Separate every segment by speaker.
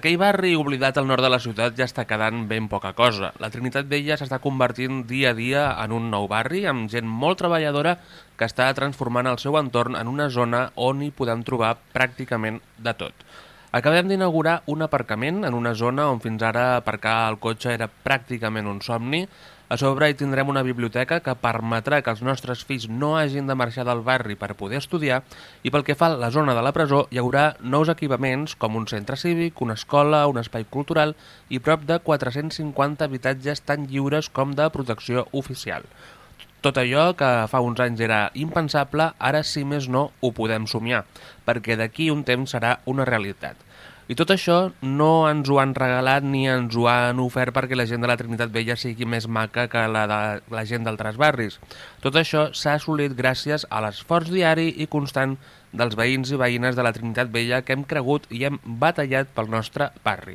Speaker 1: D'aquell barri oblidat al nord de la ciutat ja està quedant ben poca cosa. La Trinitat Vella s'està convertint dia a dia en un nou barri amb gent molt treballadora que està transformant el seu entorn en una zona on hi podem trobar pràcticament de tot. Acabem d'inaugurar un aparcament en una zona on fins ara aparcar el cotxe era pràcticament un somni, a sobre hi tindrem una biblioteca que permetrà que els nostres fills no hagin de marxar del barri per poder estudiar i pel que fa a la zona de la presó hi haurà nous equipaments com un centre cívic, una escola, un espai cultural i prop de 450 habitatges tan lliures com de protecció oficial. Tot allò que fa uns anys era impensable, ara sí més no ho podem somiar, perquè d'aquí un temps serà una realitat. I tot això no ens ho han regalat ni ens ho han ofert perquè la gent de la Trinitat Vella sigui més maca que la de la gent d'altres barris. Tot això s'ha assolit gràcies a l'esforç diari i constant dels veïns i veïnes de la Trinitat Vella que hem cregut i hem batallat pel nostre barri.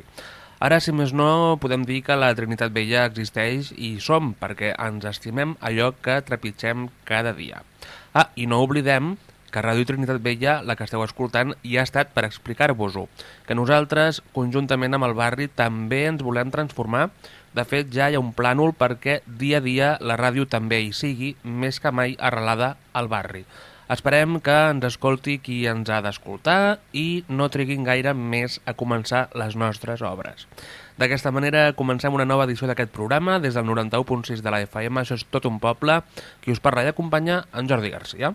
Speaker 1: Ara, si més no, podem dir que la Trinitat Vella existeix i som, perquè ens estimem allò que trepitgem cada dia. Ah, i no oblidem que Ràdio Trinitat Vella, la que esteu escoltant, hi ha estat per explicar-vos-ho, que nosaltres, conjuntament amb el barri, també ens volem transformar. De fet, ja hi ha un plànol perquè dia a dia la ràdio també hi sigui, més que mai arrelada al barri. Esperem que ens escolti qui ens ha d'escoltar i no triguin gaire més a començar les nostres obres. D'aquesta manera comencem una nova edició d'aquest programa des del 91.6 de la FM, això és tot un poble, qui us parla i acompanya en Jordi Garcia.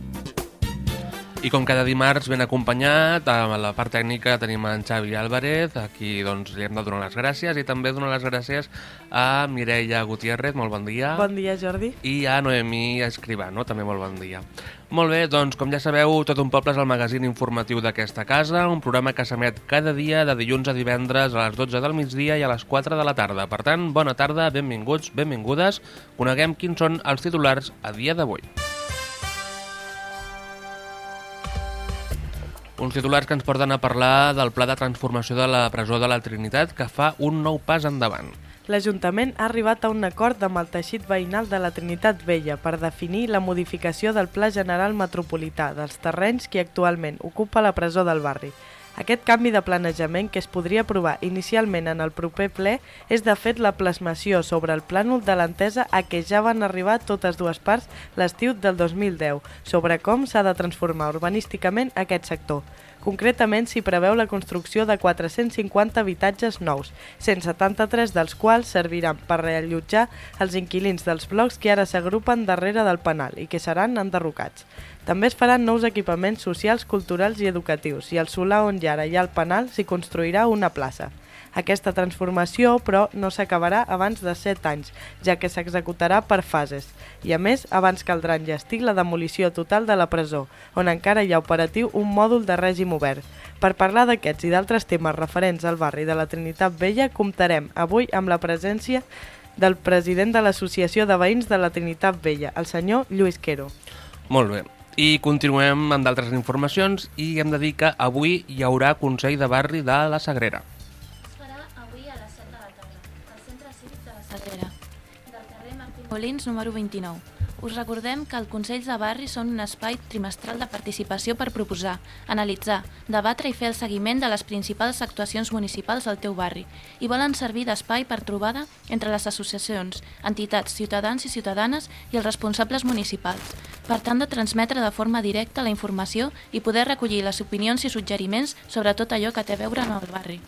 Speaker 1: I com cada dimarts ben acompanyat, a la part tècnica tenim en Xavi Álvarez, a qui doncs, li hem de donar les gràcies, i també donar les gràcies a Mireia Gutiérrez, molt bon dia.
Speaker 2: Bon dia, Jordi.
Speaker 1: I a Noemí Escribano, també molt bon dia. Molt bé, doncs com ja sabeu, Tot un poble és el magazín informatiu d'aquesta casa, un programa que s'emet cada dia de dilluns a divendres a les 12 del migdia i a les 4 de la tarda. Per tant, bona tarda, benvinguts, benvingudes, coneguem quins són els titulars a dia d'avui. Uns titulars que ens porten a parlar del pla de transformació de la presó de la Trinitat que fa un nou pas endavant.
Speaker 2: L'Ajuntament ha arribat a un acord amb el teixit veïnal de la Trinitat Vella per definir la modificació del Pla General Metropolità dels terrenys que actualment ocupa la presó del barri. Aquest canvi de planejament que es podria aprovar inicialment en el proper ple és de fet la plasmació sobre el plànol de l'entesa a què ja van arribar totes dues parts l'estiu del 2010 sobre com s'ha de transformar urbanísticament aquest sector. Concretament s'hi preveu la construcció de 450 habitatges nous, 173 dels quals serviran per reallotjar els inquilins dels blocs que ara s'agrupen darrere del penal i que seran enderrocats. També es faran nous equipaments socials, culturals i educatius i al solar on ja ara hi ha el penal s'hi construirà una plaça. Aquesta transformació, però, no s'acabarà abans de 7 anys, ja que s'executarà per fases. I a més, abans caldrà enllestir la demolició total de la presó, on encara hi ha operatiu un mòdul de règim obert. Per parlar d'aquests i d'altres temes referents al barri de la Trinitat Vella, comptarem avui amb la presència del president de l'Associació de Veïns de la Trinitat Vella, el senyor Lluís Quero.
Speaker 1: Molt bé. I continuem amb d'altres informacions i hem de dir que avui hi haurà Consell de Barri de la Sagrera.
Speaker 3: Molins número 29. Us recordem que el Consells de Barri són un espai trimestral de participació per proposar, analitzar, debatre i fer el seguiment de les principals actuacions municipals del teu barri i volen servir d'espai per trobada entre les associacions, entitats, ciutadans i ciutadanes i els responsables municipals, per tant de transmetre de forma directa la informació i poder recollir les opinions i suggeriments sobre tot allò que té a veure amb el barri.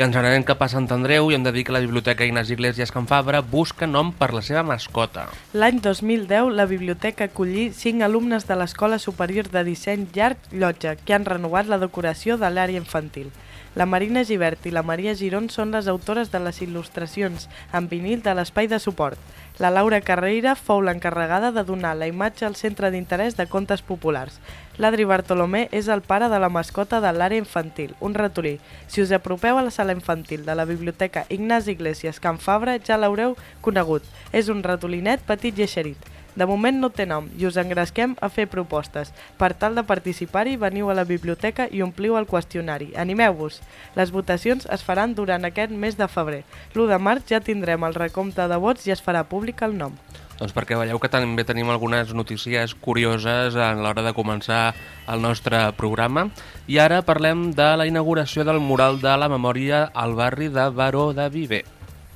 Speaker 1: I ens anem cap a Sant Andreu i hem de dir que la Biblioteca Ignasi Iglesias Can Fabra busca nom per la seva mascota.
Speaker 2: L'any 2010, la biblioteca acollí cinc alumnes de l'Escola Superior de Disseny Llarg Llotja, que han renovat la decoració de l'àrea infantil. La Marina Givert i la Maria Giron són les autores de les il·lustracions en vinil de l'espai de suport. La Laura Carreira fou l'encarregada de donar la imatge al centre d'interès de contes populars. L'Adri Bartolomé és el pare de la mascota de l'àrea infantil, un ratolí. Si us apropeu a la sala infantil de la biblioteca Ignasi Iglesias Can Fabra ja l'haureu conegut. És un ratolinet petit i eixerit. De moment no té nom i us engresquem a fer propostes. Per tal de participar-hi, veniu a la biblioteca i ompliu el qüestionari. Animeu-vos! Les votacions es faran durant aquest mes de febrer. L'1 de març ja tindrem el recompte de vots i es farà públic el nom.
Speaker 1: Doncs perquè veieu que també tenim algunes notícies curioses a l'hora de començar el nostre programa. I ara parlem de la inauguració del mural de la memòria al barri de Baró de Viver.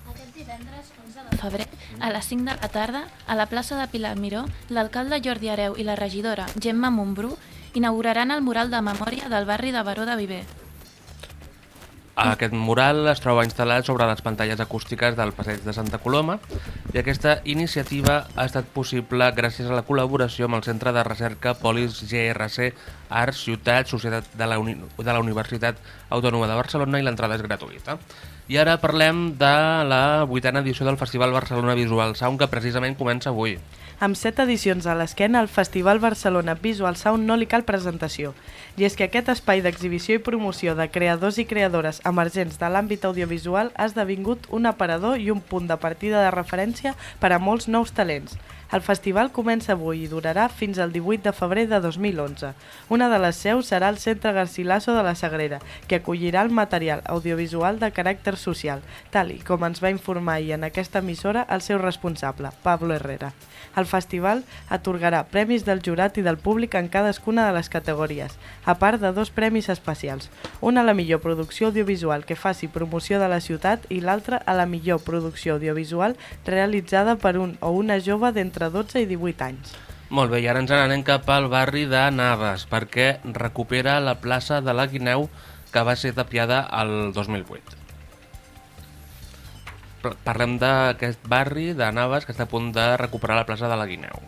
Speaker 3: Aquest divendres 11 de febrer, a les 5 de la tarda, a la plaça de Pilar Miró, l'alcalde Jordi Areu i la regidora Gemma Montbrú inauguraran el mural de memòria del barri de Baró de Viver.
Speaker 1: Aquest mural es troba instal·lat sobre les pantalles acústiques del passeig de Santa Coloma i aquesta iniciativa ha estat possible gràcies a la col·laboració amb el Centre de Recerca Polis GRC Arts Ciutat Societat de la, Uni de la Universitat Autònoma de Barcelona i l'entrada és gratuïta. I ara parlem de la vuitena edició del Festival Barcelona Visual Sound que precisament comença avui.
Speaker 2: Amb set edicions a l'esquena, el Festival Barcelona Visual Sound no li cal presentació. I és que aquest espai d'exhibició i promoció de creadors i creadores emergents de l'àmbit audiovisual ha esdevingut un aparador i un punt de partida de referència per a molts nous talents. El festival comença avui i durarà fins al 18 de febrer de 2011. Una de les seus serà el Centre Garcilaso de la Sagrera, que acollirà el material audiovisual de caràcter social, tal i com ens va informar ahir en aquesta emissora el seu responsable, Pablo Herrera. El festival atorgarà premis del jurat i del públic en cadascuna de les categories, a part de dos premis especials, un a la millor producció audiovisual que faci promoció de la ciutat i l'altre a la millor producció audiovisual realitzada per un o una jove d'entre 12 i 18 anys.
Speaker 1: Molt bé, i ara ens n'anem cap al barri de Navas, perquè recupera la plaça de la Guineu que va ser tapiada el 2008. Parlem d'aquest barri de Navas que està a punt de recuperar la plaça de la Guineu.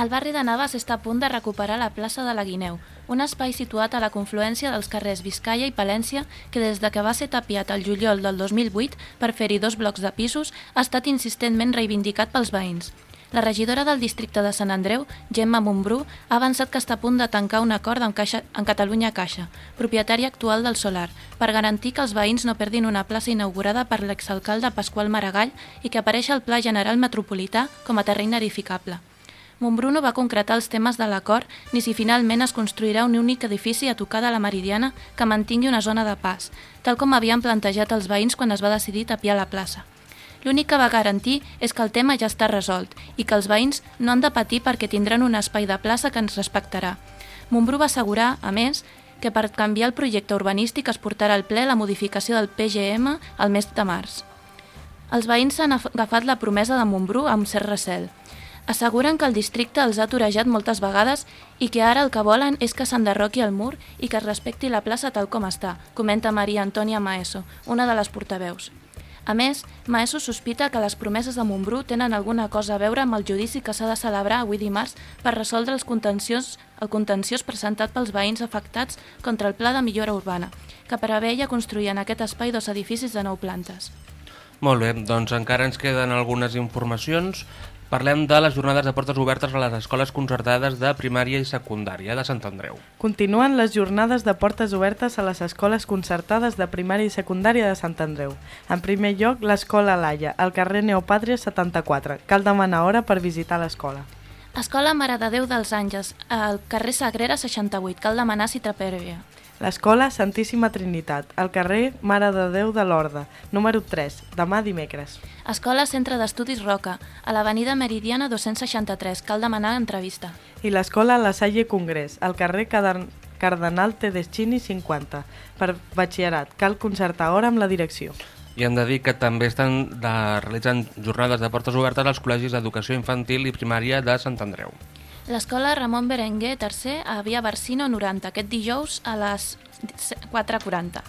Speaker 3: El barri de Navas està a punt de recuperar la plaça de la Guineu, un espai situat a la confluència dels carrers Vizcaya i Palència que des de que va ser tapiat el juliol del 2008 per fer-hi dos blocs de pisos ha estat insistentment reivindicat pels veïns. La regidora del districte de Sant Andreu, Gemma Montbrú, ha avançat que està a punt de tancar un acord amb, Caixa, amb Catalunya Caixa, propietari actual del solar, per garantir que els veïns no perdin una plaça inaugurada per l'exalcalde Pasqual Maragall i que apareix al Pla General Metropolità com a terreny edificable. Montbrú no va concretar els temes de l'acord ni si finalment es construirà un únic edifici a tocar de la Meridiana que mantingui una zona de pas, tal com havien plantejat els veïns quan es va decidir tapiar la plaça. L'únic que va garantir és que el tema ja està resolt i que els veïns no han de patir perquè tindran un espai de plaça que ens respectarà. Montbrú va assegurar, a més, que per canviar el projecte urbanístic es portarà al ple la modificació del PGM al mes de març. Els veïns s'han agafat la promesa de Montbrú amb cert recel. Asseguren que el districte els ha torejat moltes vegades i que ara el que volen és que s'enderroqui el mur i que es respecti la plaça tal com està, comenta Maria Antònia Maeso, una de les portaveus. A més, Maeso sospita que les promeses de Montbrú tenen alguna cosa a veure amb el judici que s'ha de celebrar avui dimarts per resoldre els contenciós, el contenciós presentat pels veïns afectats contra el Pla de Millora Urbana, que preveia construir en aquest espai dos edificis de nou plantes.
Speaker 1: Molt bé, doncs encara ens queden algunes informacions. Parlem de les jornades de portes obertes a les escoles concertades de primària i secundària de Sant Andreu.
Speaker 2: Continuen les jornades de portes obertes a les escoles concertades de primària i secundària de Sant Andreu. En primer lloc, l'escola Laia, al carrer Neopàtria 74. Cal demanar hora per visitar l'escola.
Speaker 3: Escola Mare de Déu dels Àngels, al carrer Sagrera 68. Cal demanar cita prèvia.
Speaker 2: L'escola Santíssima Trinitat, al carrer Mare de Déu de l'Horda, número 3, demà dimecres.
Speaker 3: Escola Centre d'Estudis Roca, a l'avenida Meridiana 263. Cal demanar entrevista.
Speaker 2: I l'escola La Salle Congrés, al carrer Caden Cardenal Tedeschini 50, per batxillerat. Cal concertar hora amb la direcció.
Speaker 1: I hem de dir que també estan de, realitzant jornades de portes obertes als col·legis d'educació infantil i primària de Sant Andreu.
Speaker 3: L'escola Ramon Berenguer III a Via Barsino 90, aquest dijous a les 4.40.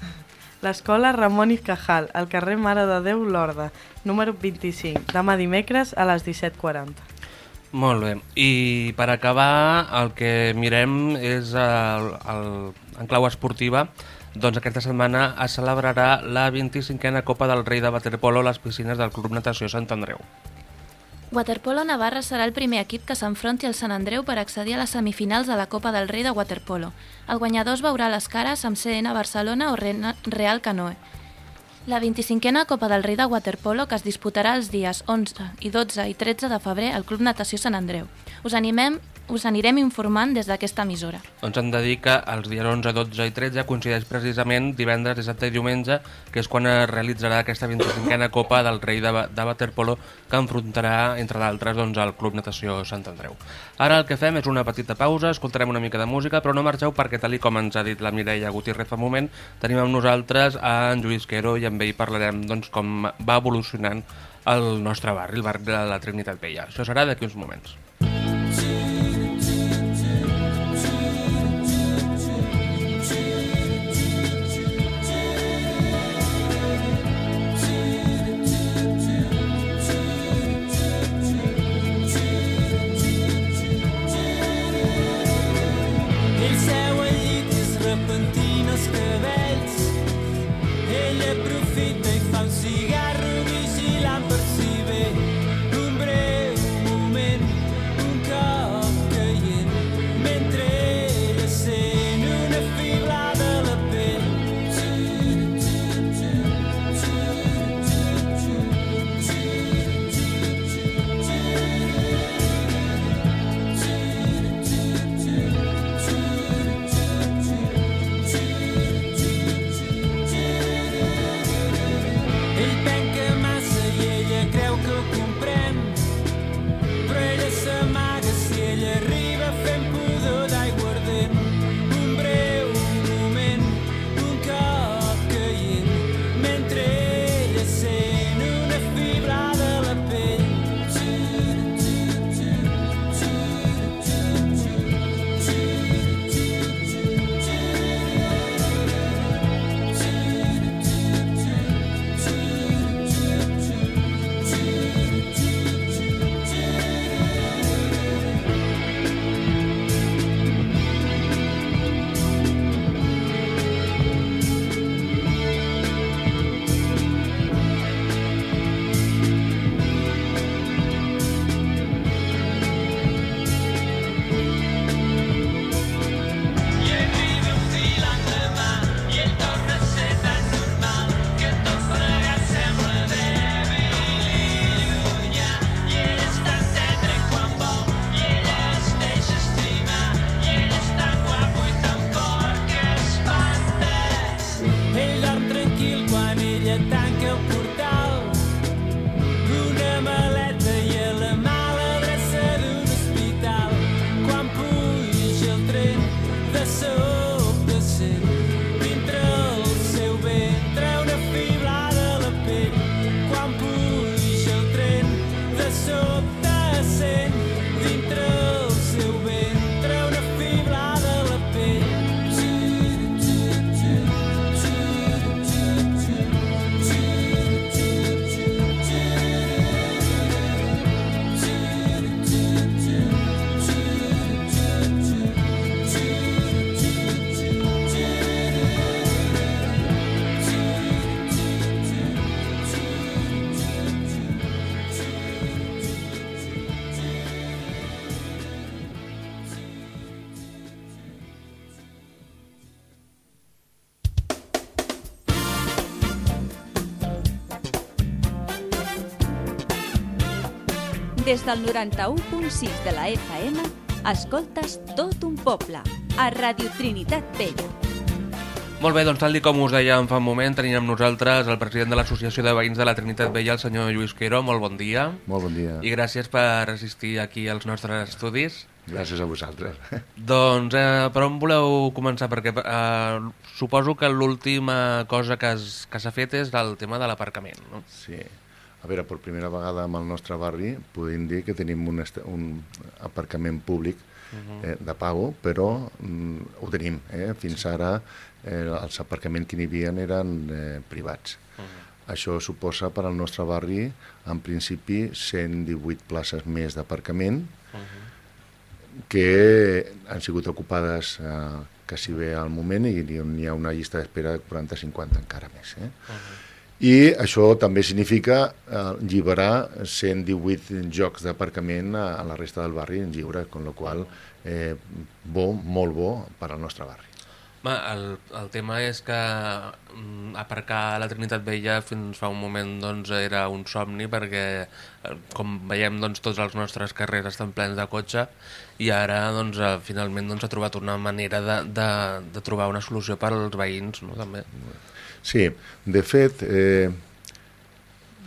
Speaker 2: L'escola Ramon i Cajal, al carrer Mare de Déu Lorda, número 25, demà dimecres a les 17.40.
Speaker 1: Molt bé. I per acabar, el que mirem és el, el, en clau esportiva. Doncs aquesta setmana es celebrarà la 25a Copa del Rei de Waterpolo a les piscines del Club Natació Sant Andreu.
Speaker 3: Waterpolo Navarra serà el primer equip que s'enfronti al Sant Andreu per accedir a les semifinals de la Copa del Rei de Waterpolo. El guanyador es veurà les cares amb CN Barcelona o Real Canoe. La 25a Copa del Rei de Waterpolo que es disputarà els dies 11 i 12 i 13 de febrer al Club Natació Sant Andreu. Us animem us anirem informant des d'aquesta emissora.
Speaker 4: Doncs hem de dir que els dies 11, 12 i 13 coincideix precisament divendres, dissabte i diumenge, que és quan es realitzarà aquesta 25a Copa del Rei de, de Waterpolo que enfrontarà, entre d'altres, doncs, el Club Natació Sant Andreu. Ara el que fem és una petita pausa, escoltarem una mica de música, però no marxeu perquè, tal com ens ha dit la Mireia Gutiérrez fa moment, tenim amb nosaltres a en Lluís Quero i amb ell parlarem doncs, com va evolucionant el nostre barri, el barri de la Trinitat Vella. Això serà d'aquí uns moments.
Speaker 5: Des del 91.6 de la FM, escoltes tot un poble, a Radio Trinitat Vella.
Speaker 4: Molt bé, doncs tal com us dèiem fa un moment, tenim amb nosaltres el president de l'Associació de Veïns de la Trinitat Vella, el senyor Lluís Quero. Molt bon dia.
Speaker 6: Molt bon dia.
Speaker 4: I gràcies per assistir aquí als nostres estudis.
Speaker 6: Gràcies a vosaltres.
Speaker 4: Doncs eh, per on voleu començar? Perquè eh, suposo que l'última cosa que s'ha fet és el tema de l'aparcament. No?
Speaker 6: Sí. A veure, per primera vegada amb el nostre barri podem dir que tenim un, un aparcament públic eh, de pago, però mm, ho tenim. Eh? Fins ara eh, els aparcaments que n'hi havia eren eh, privats. Això suposa per al nostre barri, en principi, 118 places més d'aparcament que han sigut ocupades eh, quasi bé al moment i n'hi ha una llista d'espera de 40-50 encara més. Eh? I això també significa eh, alliberar 118 jocs d'aparcament a, a la resta del barri en lliure, amb la qual eh, bo, molt bo per al nostre barri.
Speaker 1: Ma, el, el tema és que mm, aparcar a la Trinitat Vella fins fa un moment doncs, era un somni perquè, eh, com veiem, doncs, tots els nostres carrers estan plens de cotxe i ara doncs, eh, finalment doncs, s'ha trobat una manera de, de, de trobar una solució per als veïns, no? també.
Speaker 6: Sí, de fet, eh,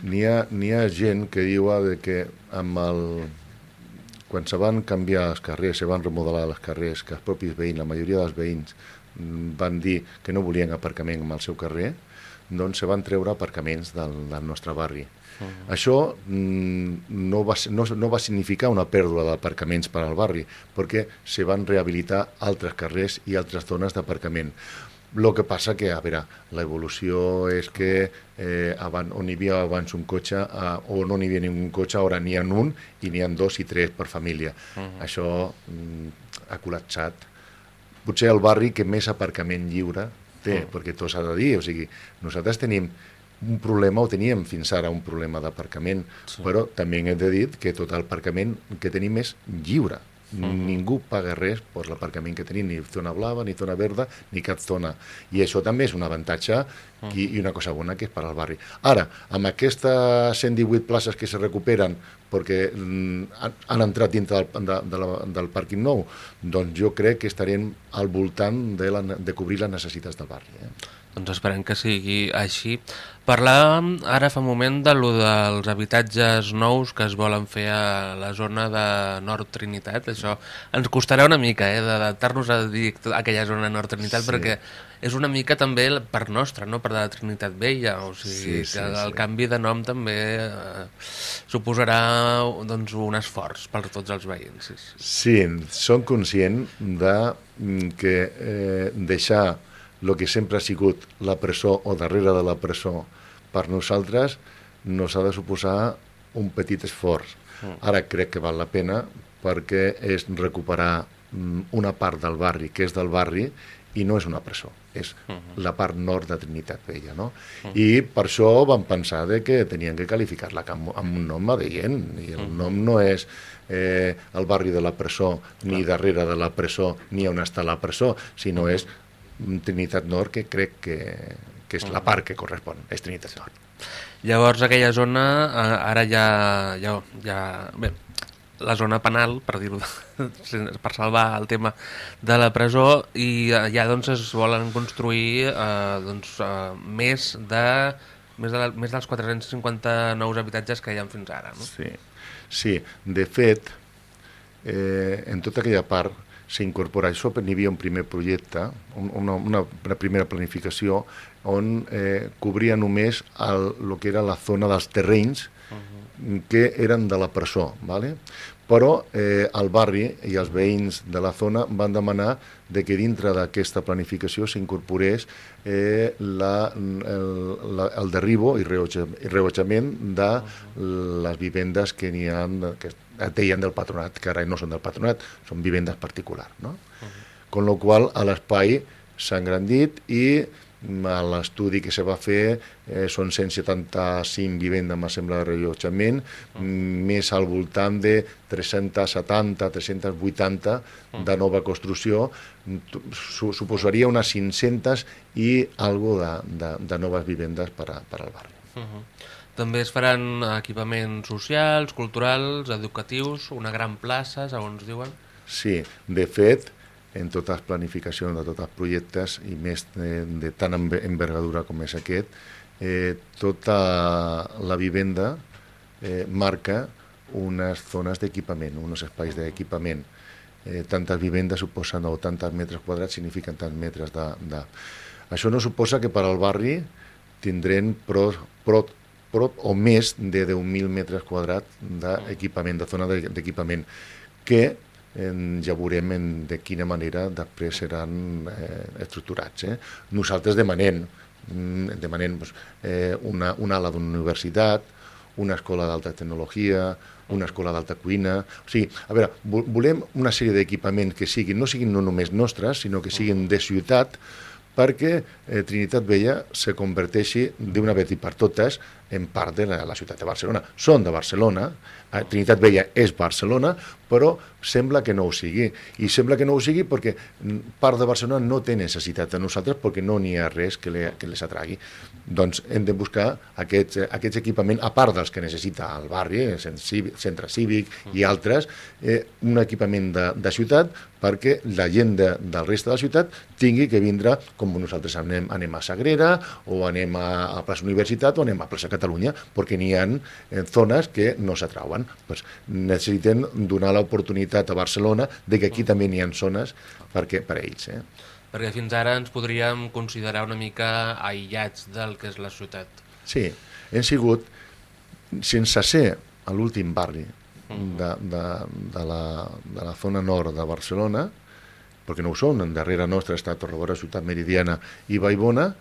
Speaker 6: n'hi ha, ha gent que diu ah, de que amb el, quan se van canviar els carrers, se van remodelar els carrers, que els propis veïns, la majoria dels veïns, mm, van dir que no volien aparcament al seu carrer, doncs se van treure aparcaments del, del nostre barri. Uh -huh. Això mm, no, va, no, no va significar una pèrdua d'aparcaments per al barri, perquè se van rehabilitar altres carrers i altres zones d'aparcament. El que passa que, a veure, l'evolució és que eh, abans, on hi havia abans un cotxe eh, o no n'hi havia ningú cotxe, ara n'hi ha un i n'hi ha dos i tres per família. Uh -huh. Això mm, ha col·lapsat potser el barri que més aparcament lliure té, mm. perquè tot s'ha de dir, o sigui, nosaltres tenim un problema, o teníem fins ara un problema d'aparcament, sí. però també hem de dir que tot l'aparcament que tenim és lliure. Ningú paga res per l'aparcament que tenim, ni zona blava, ni zona verda, ni cap zona. I això també és un avantatge i, i una cosa bona que és per al barri. Ara, amb aquestes 118 places que se recuperen perquè mm, han, han entrat dintre del, de, de la, del pàrquing nou, doncs jo crec que estarem al voltant de, la, de cobrir les necessitats del barri. Eh?
Speaker 1: Doncs esperem que sigui així. Parlàvem ara fa un moment de lo dels habitatges nous que es volen fer a la zona de Nord Trinitat. Això ens costarà una mica, eh, d'adaptar-nos a dir aquella zona de Nord Trinitat,
Speaker 6: Sí.
Speaker 1: perquè és una mica també per nostra, no? per de la Trinitat Vella. O sigui,
Speaker 6: Sí, sí,
Speaker 1: que el
Speaker 6: sí.
Speaker 1: canvi de nom també eh, suposarà doncs, un esforç per tots els veïns. Sí, sí.
Speaker 6: Sí, som conscient de mm, que eh, deixar el que sempre ha sigut la presó o darrere de la presó per nosaltres nos ha de suposar un petit esforç. Ara crec que val la pena perquè és recuperar mm, una part del barri que és del barri i no és una presó, és la part nord de Trinitat Vella, no? I per això vam pensar de que tenien que qualificar-la amb, amb un nom adient, i el nom no és eh, el barri de la presó, ni darrere de la presó, ni on està la presó, sinó és mm, Trinitat Nord, que crec que, que és la part que correspon, és Trinitat Nord.
Speaker 1: Llavors aquella zona eh, ara ja, ja, ja bé, la zona penal, per dir-ho, per salvar el tema de la presó i eh, ja doncs es volen construir eh, doncs, eh, més de més, de la, més dels 450 nous habitatges que hi ha fins ara, no?
Speaker 6: Sí, sí. de fet, eh, en tota aquella part s'incorpora això, n'hi havia un primer projecte, un, una, una, una primera planificació, on eh, cobria només el, el que era la zona dels terrenys que eren de la presó, ¿vale? però eh, el barri i els veïns de la zona van demanar de que dintre d'aquesta planificació s'incorporés eh, la, el, la, el derribo i reotjament de les vivendes que n'hi ha, que deien del patronat, que ara no són del patronat, són vivendes particulars. No? Con lo qual, a l'espai s'ha engrandit i mm, a l'estudi que se va fer eh, són 175 vivendes, me sembla, de rellotjament, mm, més al voltant de 370, 380 de nova construcció, su suposaria unes 500 i algo de, de, de noves vivendes per, a, per al barri.
Speaker 1: També es faran equipaments socials, culturals, educatius, una gran plaça, segons diuen.
Speaker 6: Sí, de fet, en totes les planificacions de tots els projectes, i més de, de tan enver- envergadura com és aquest, eh, tota la vivenda eh, marca unes zones d'equipament, uns espais d'equipament. Eh, tantes vivendes suposen, o tantes metres quadrats signifiquen tants metres de, de... Això no suposa que per al barri tindrem prop, prop, prop o més de 10.000 metres quadrats d'equipament, de zona de- d'equipament, que en, ja veurem en, de quina manera després seran eh, estructurats. Eh? Nosaltres demanem, mm, demanem doncs, eh, una, una ala d'una universitat, una escola d'alta tecnologia, una escola d'alta cuina... O sigui, a veure, vo- volem una sèrie d'equipaments que siguin, no siguin no només nostres, sinó que siguin de ciutat, perquè eh, Trinitat Vella se converteixi d'una vegada per totes en part de la, la ciutat de Barcelona. Són de Barcelona, Trinitat Vella és Barcelona, però sembla que no ho sigui. I sembla que no ho sigui perquè part de Barcelona no té necessitat de nosaltres perquè no n'hi ha res que, le, que les atragui. Doncs hem de buscar aquests, aquests equipaments, a part dels que necessita el barri, el centre cívic i altres, eh, un equipament de, de ciutat perquè la gent de, del reste de la ciutat tingui que vindre, com nosaltres anem, anem a Sagrera, o anem a, a plaça Universitat, o anem a plaça Catalunya, perquè n'hi ha eh, zones que no s'atrauen. Pues necessiten donar l'oportunitat a Barcelona de que aquí també n'hi ha zones perquè, per a ells. Eh?
Speaker 1: Perquè fins ara ens podríem considerar una mica aïllats del que és la ciutat.
Speaker 6: Sí, hem sigut, sense ser a l'últim barri de, de, de, la, de la zona nord de Barcelona, perquè no ho són, en darrere nostra està Torrebora, Ciutat Meridiana i Baibona,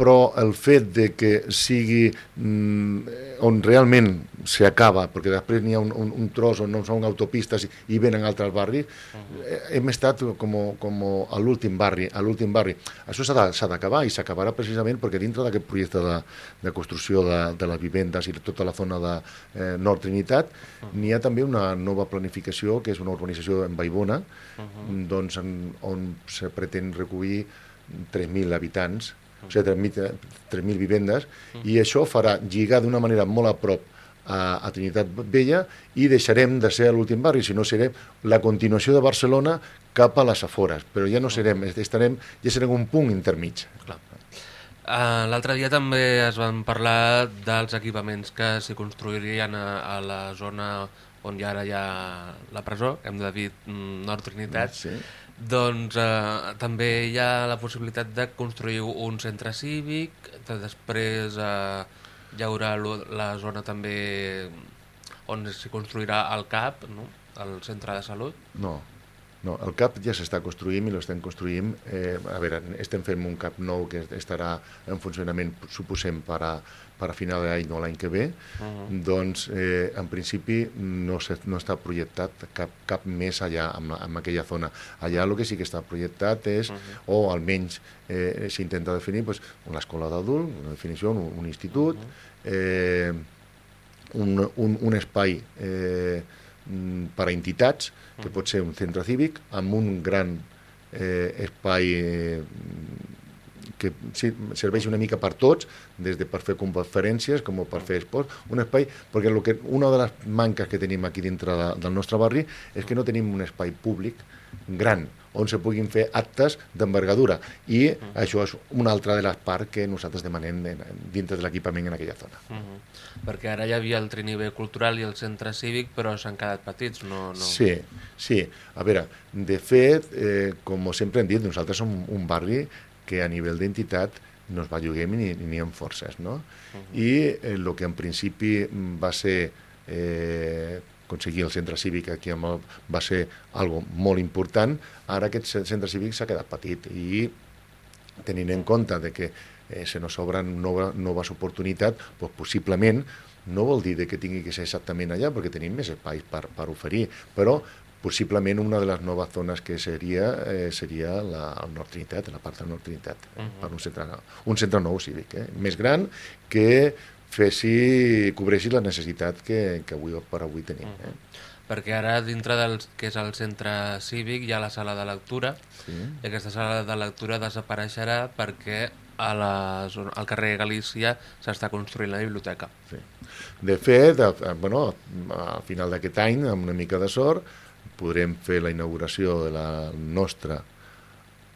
Speaker 6: però el fet de que sigui mm, on realment s'acaba, perquè després n'hi ha un, un, un tros on no són autopistes i, i venen altres barris, eh, hem estat com, com a l'últim barri, a l'últim barri. Això s'ha d'acabar i s'acabarà precisament perquè dintre d'aquest projecte de, de construcció de, de les vivendes i de tota la zona de eh, Nord Trinitat, n'hi ha també una nova planificació, que és una urbanització en Baibona, doncs, en, on se pretén recollir 3.000 habitants, o sigui, 3.000 3.000 vivendes, i això farà lligar d'una manera molt a prop a, a Trinitat Vella i deixarem de ser l'últim barri, sinó serem la continuació de Barcelona cap a les afores, però ja no serem, estarem, ja serem un punt intermig.
Speaker 1: Clar. Uh, L'altre dia també es van parlar dels equipaments que s'hi construirien a, a la zona on ja ara hi ha la presó, que hem de dir mm, Nord Trinitat,
Speaker 6: Sí.
Speaker 1: Doncs eh, també hi ha la possibilitat de construir un centre cívic, de després eh, hi haurà la zona també on s'hi construirà el CAP, no? el centre de salut.
Speaker 6: No, no, el CAP ja s'està construint i l'estem construint. Eh, a veure, estem fent un CAP nou que estarà en funcionament, suposem, per a, per a final d'any o l'any que ve. Uh -huh. Doncs, eh, en principi, no, se, no està projectat cap, cap més allà, en, en aquella zona. Allà el que sí que està projectat és, uh -huh. o almenys eh, s'intenta definir, pues, l'escola d'adult, una definició, un, un institut, uh -huh. eh, un, un, un espai eh, mm, per a entitats, que pot ser un centre cívic, amb un gran eh, espai eh, que serveix una mica per tots, des de per fer conferències com per fer esports, un espai, perquè lo que, una de les manques que tenim aquí dintre de, del nostre barri és que no tenim un espai públic gran, on se puguin fer actes d'envergadura, i això és una altra de les parts que nosaltres demanem dintre de l'equipament en aquella zona.
Speaker 1: Uh -huh. Perquè ara hi havia el Trinive Cultural i el centre cívic, però s'han quedat petits, no... no...
Speaker 6: Sí, sí. A veure, de fet, eh, com sempre hem dit, nosaltres som un barri que a nivell d'entitat no es va lloguem ni, ni amb forces, no? Uh -huh. I el eh, que en principi va ser eh, aconseguir el centre cívic aquí amb el, va ser algo molt important, ara aquest ce- centre cívic s'ha quedat petit i tenint en compte de que eh, se nos obren nova, noves oportunitats, doncs possiblement no vol dir de que tingui que ser exactament allà, perquè tenim més espais per, per oferir, però possiblement una de les noves zones que seria eh, seria la, el Nord Trinitat, la part del Nord Trinitat, eh, per un centre, un centre nou cívic, eh, més gran que fessi, cobreixi la necessitat que, que avui per avui tenim. Eh?
Speaker 1: Perquè ara dintre del que és el centre cívic hi ha la sala de lectura
Speaker 6: Sí.
Speaker 1: i aquesta sala de lectura desapareixerà perquè a la zona, al carrer Galícia s'està construint la biblioteca.
Speaker 6: Sí. De fet, a, a, bueno, a final d'aquest any, amb una mica de sort, podrem fer la inauguració de la nostra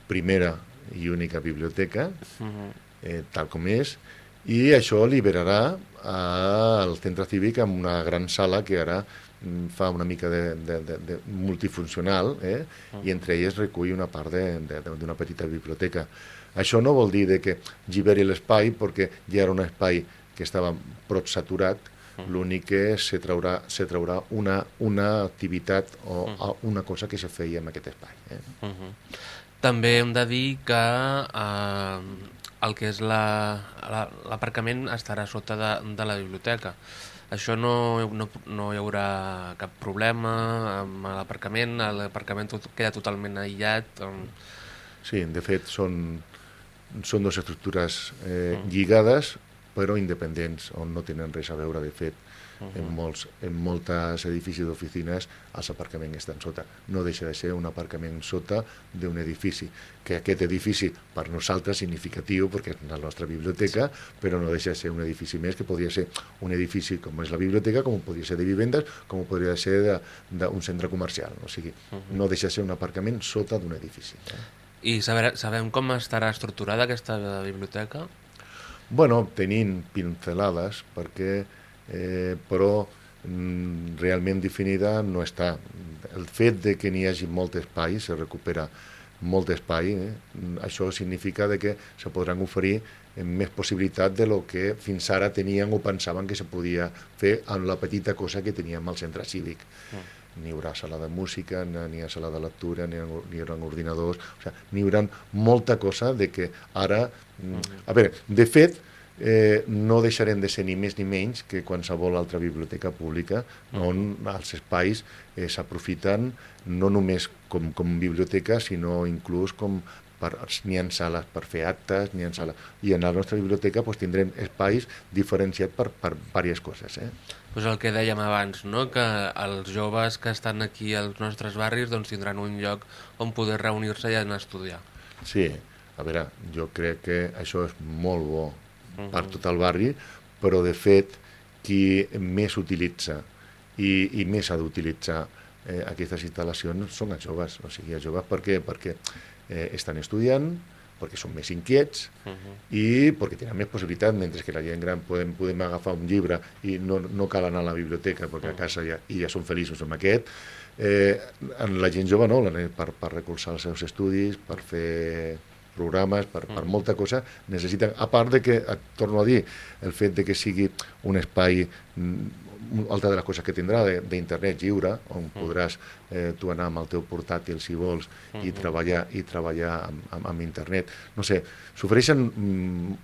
Speaker 6: primera i única biblioteca,
Speaker 1: Uh -huh.
Speaker 6: eh, tal com és, i això liberarà al centre cívic amb una gran sala que ara mm, fa una mica de, de, de, de multifuncional eh? i entre elles recull una part d'una petita biblioteca. Això no vol dir de que lliberi l'espai perquè ja era un espai que estava prou saturat, l'únic que se traurà, se traurà una, una activitat o una cosa que se feia en aquest espai. Eh?
Speaker 1: Uh -huh. També hem de dir que eh, el que és la- la- l'aparcament la, estarà sota de, de la biblioteca. Això no, no, no hi haurà cap problema amb l'aparcament, l'aparcament tot, queda totalment aïllat. um,
Speaker 6: Sí, de fet són, són dues estructures eh, lligades però independents, on no tenen res a veure, de fet, en, molts, en moltes edificis d'oficines els aparcaments estan sota. No deixa de ser un aparcament sota d'un edifici, que aquest edifici per nosaltres significatiu, perquè és la nostra biblioteca, però no deixa de ser un edifici més que podria ser un edifici com és la biblioteca, com podria ser de vivendes, com podria ser d'un centre comercial. O sigui, no deixa de ser un aparcament sota d'un edifici. Eh?
Speaker 1: I saber, sabem com estarà estructurada aquesta biblioteca?
Speaker 6: Bueno, tenint pincelades, perquè, eh, però mm, realment definida no està. El fet de que n'hi hagi molt espai, se recupera molt espai, eh? mm, això significa de que se podran oferir eh, més possibilitat de lo que fins ara tenien o pensaven que se podia fer amb la petita cosa que teníem al centre cívic. N'hi haurà sala de música, n'hi ha sala de lectura, n'hi haurà ordinadors, o sigui, n'hi haurà molta cosa de que ara... mm, A veure, de fet, eh, no deixarem de ser ni més ni menys que qualsevol altra biblioteca pública on els espais eh, s'aprofiten no només com, com biblioteca, sinó inclús com n'hi ha sales per fer actes, n'hi ha sales... I en la nostra biblioteca doncs, tindrem espais diferenciats per, per diverses coses. Eh?
Speaker 1: Pues el que dèiem abans, no? que els joves que estan aquí als nostres barris doncs, tindran un lloc on poder reunir-se i anar a estudiar.
Speaker 6: Sí, a veure, jo crec que això és molt bo per tot el barri, però de fet qui més utilitza i, i més ha d'utilitzar eh, aquestes instal·lacions són els joves. O sigui, els joves per què? Perquè eh, estan estudiant, perquè són més inquiets i perquè tenen més possibilitat, mentre que la gent gran podem, podem agafar un llibre i no, no cal anar a la biblioteca perquè a casa ja, i ja són feliços amb aquest, eh, en la gent jove no, per, per recolzar els seus estudis, per fer programes, per, per molta cosa, necessiten, a part de que, torno a dir, el fet de que sigui un espai mm, altra de les coses que tindrà de- d'internet lliure, on podràs eh, tu anar amb el teu portàtil, si vols, i treballar i treballar amb, amb, amb internet. No sé, s'ofereixen, mm,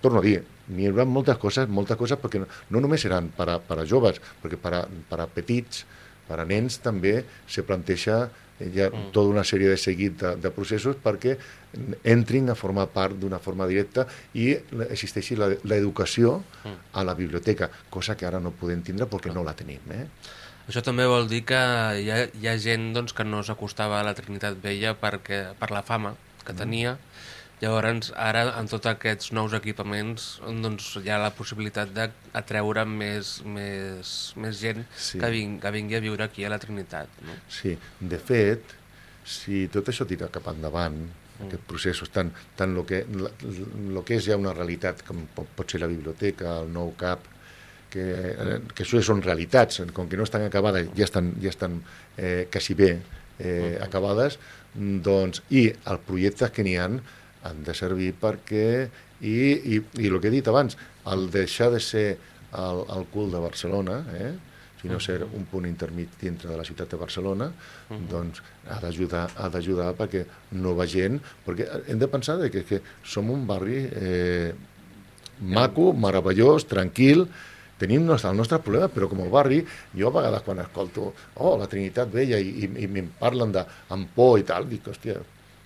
Speaker 6: torno a dir, n'hi haurà moltes coses, moltes coses, perquè no, no només seran per a, per a joves, perquè per a, per a petits, per a nens també se planteja eh, hi ha tota una sèrie de seguit de, de processos perquè entrin a formar part d'una forma directa i existeixi la- l'educació a la biblioteca, cosa que ara no podem tindre perquè no la tenim. Eh?
Speaker 1: Això també vol dir que hi ha, hi ha gent doncs, que no s'acostava a la Trinitat Vella perquè, per la fama que tenia. Llavors, ara, amb tots aquests nous equipaments, doncs, hi ha la possibilitat d'atreure més, més, més gent
Speaker 6: Sí.
Speaker 1: que, ving, que vingui a viure aquí a la Trinitat. No?
Speaker 6: Sí, de fet, si tot això tira cap endavant, mm. aquests processos, tant, tant lo, que, lo que és ja una realitat, com pot, pot ser la biblioteca, el nou CAP, que, eh, que això són realitats, com que no estan acabades, ja estan, ja estan eh, quasi bé eh, acabades, mm, doncs, i els projectes que n'hi han han de servir perquè, i, i, i el que he dit abans, el deixar de ser el, el cul de Barcelona, eh, sinó ser un punt intermig dintre de la ciutat de Barcelona, doncs ha d'ajudar ha d'ajudar perquè nova gent, perquè hem de pensar de que, que som un barri eh, maco, meravellós, tranquil, tenim el nostre problema, però com a barri, jo a vegades quan escolto oh, la Trinitat Vella i, i, i em parlen de, amb por i tal, dic, hòstia,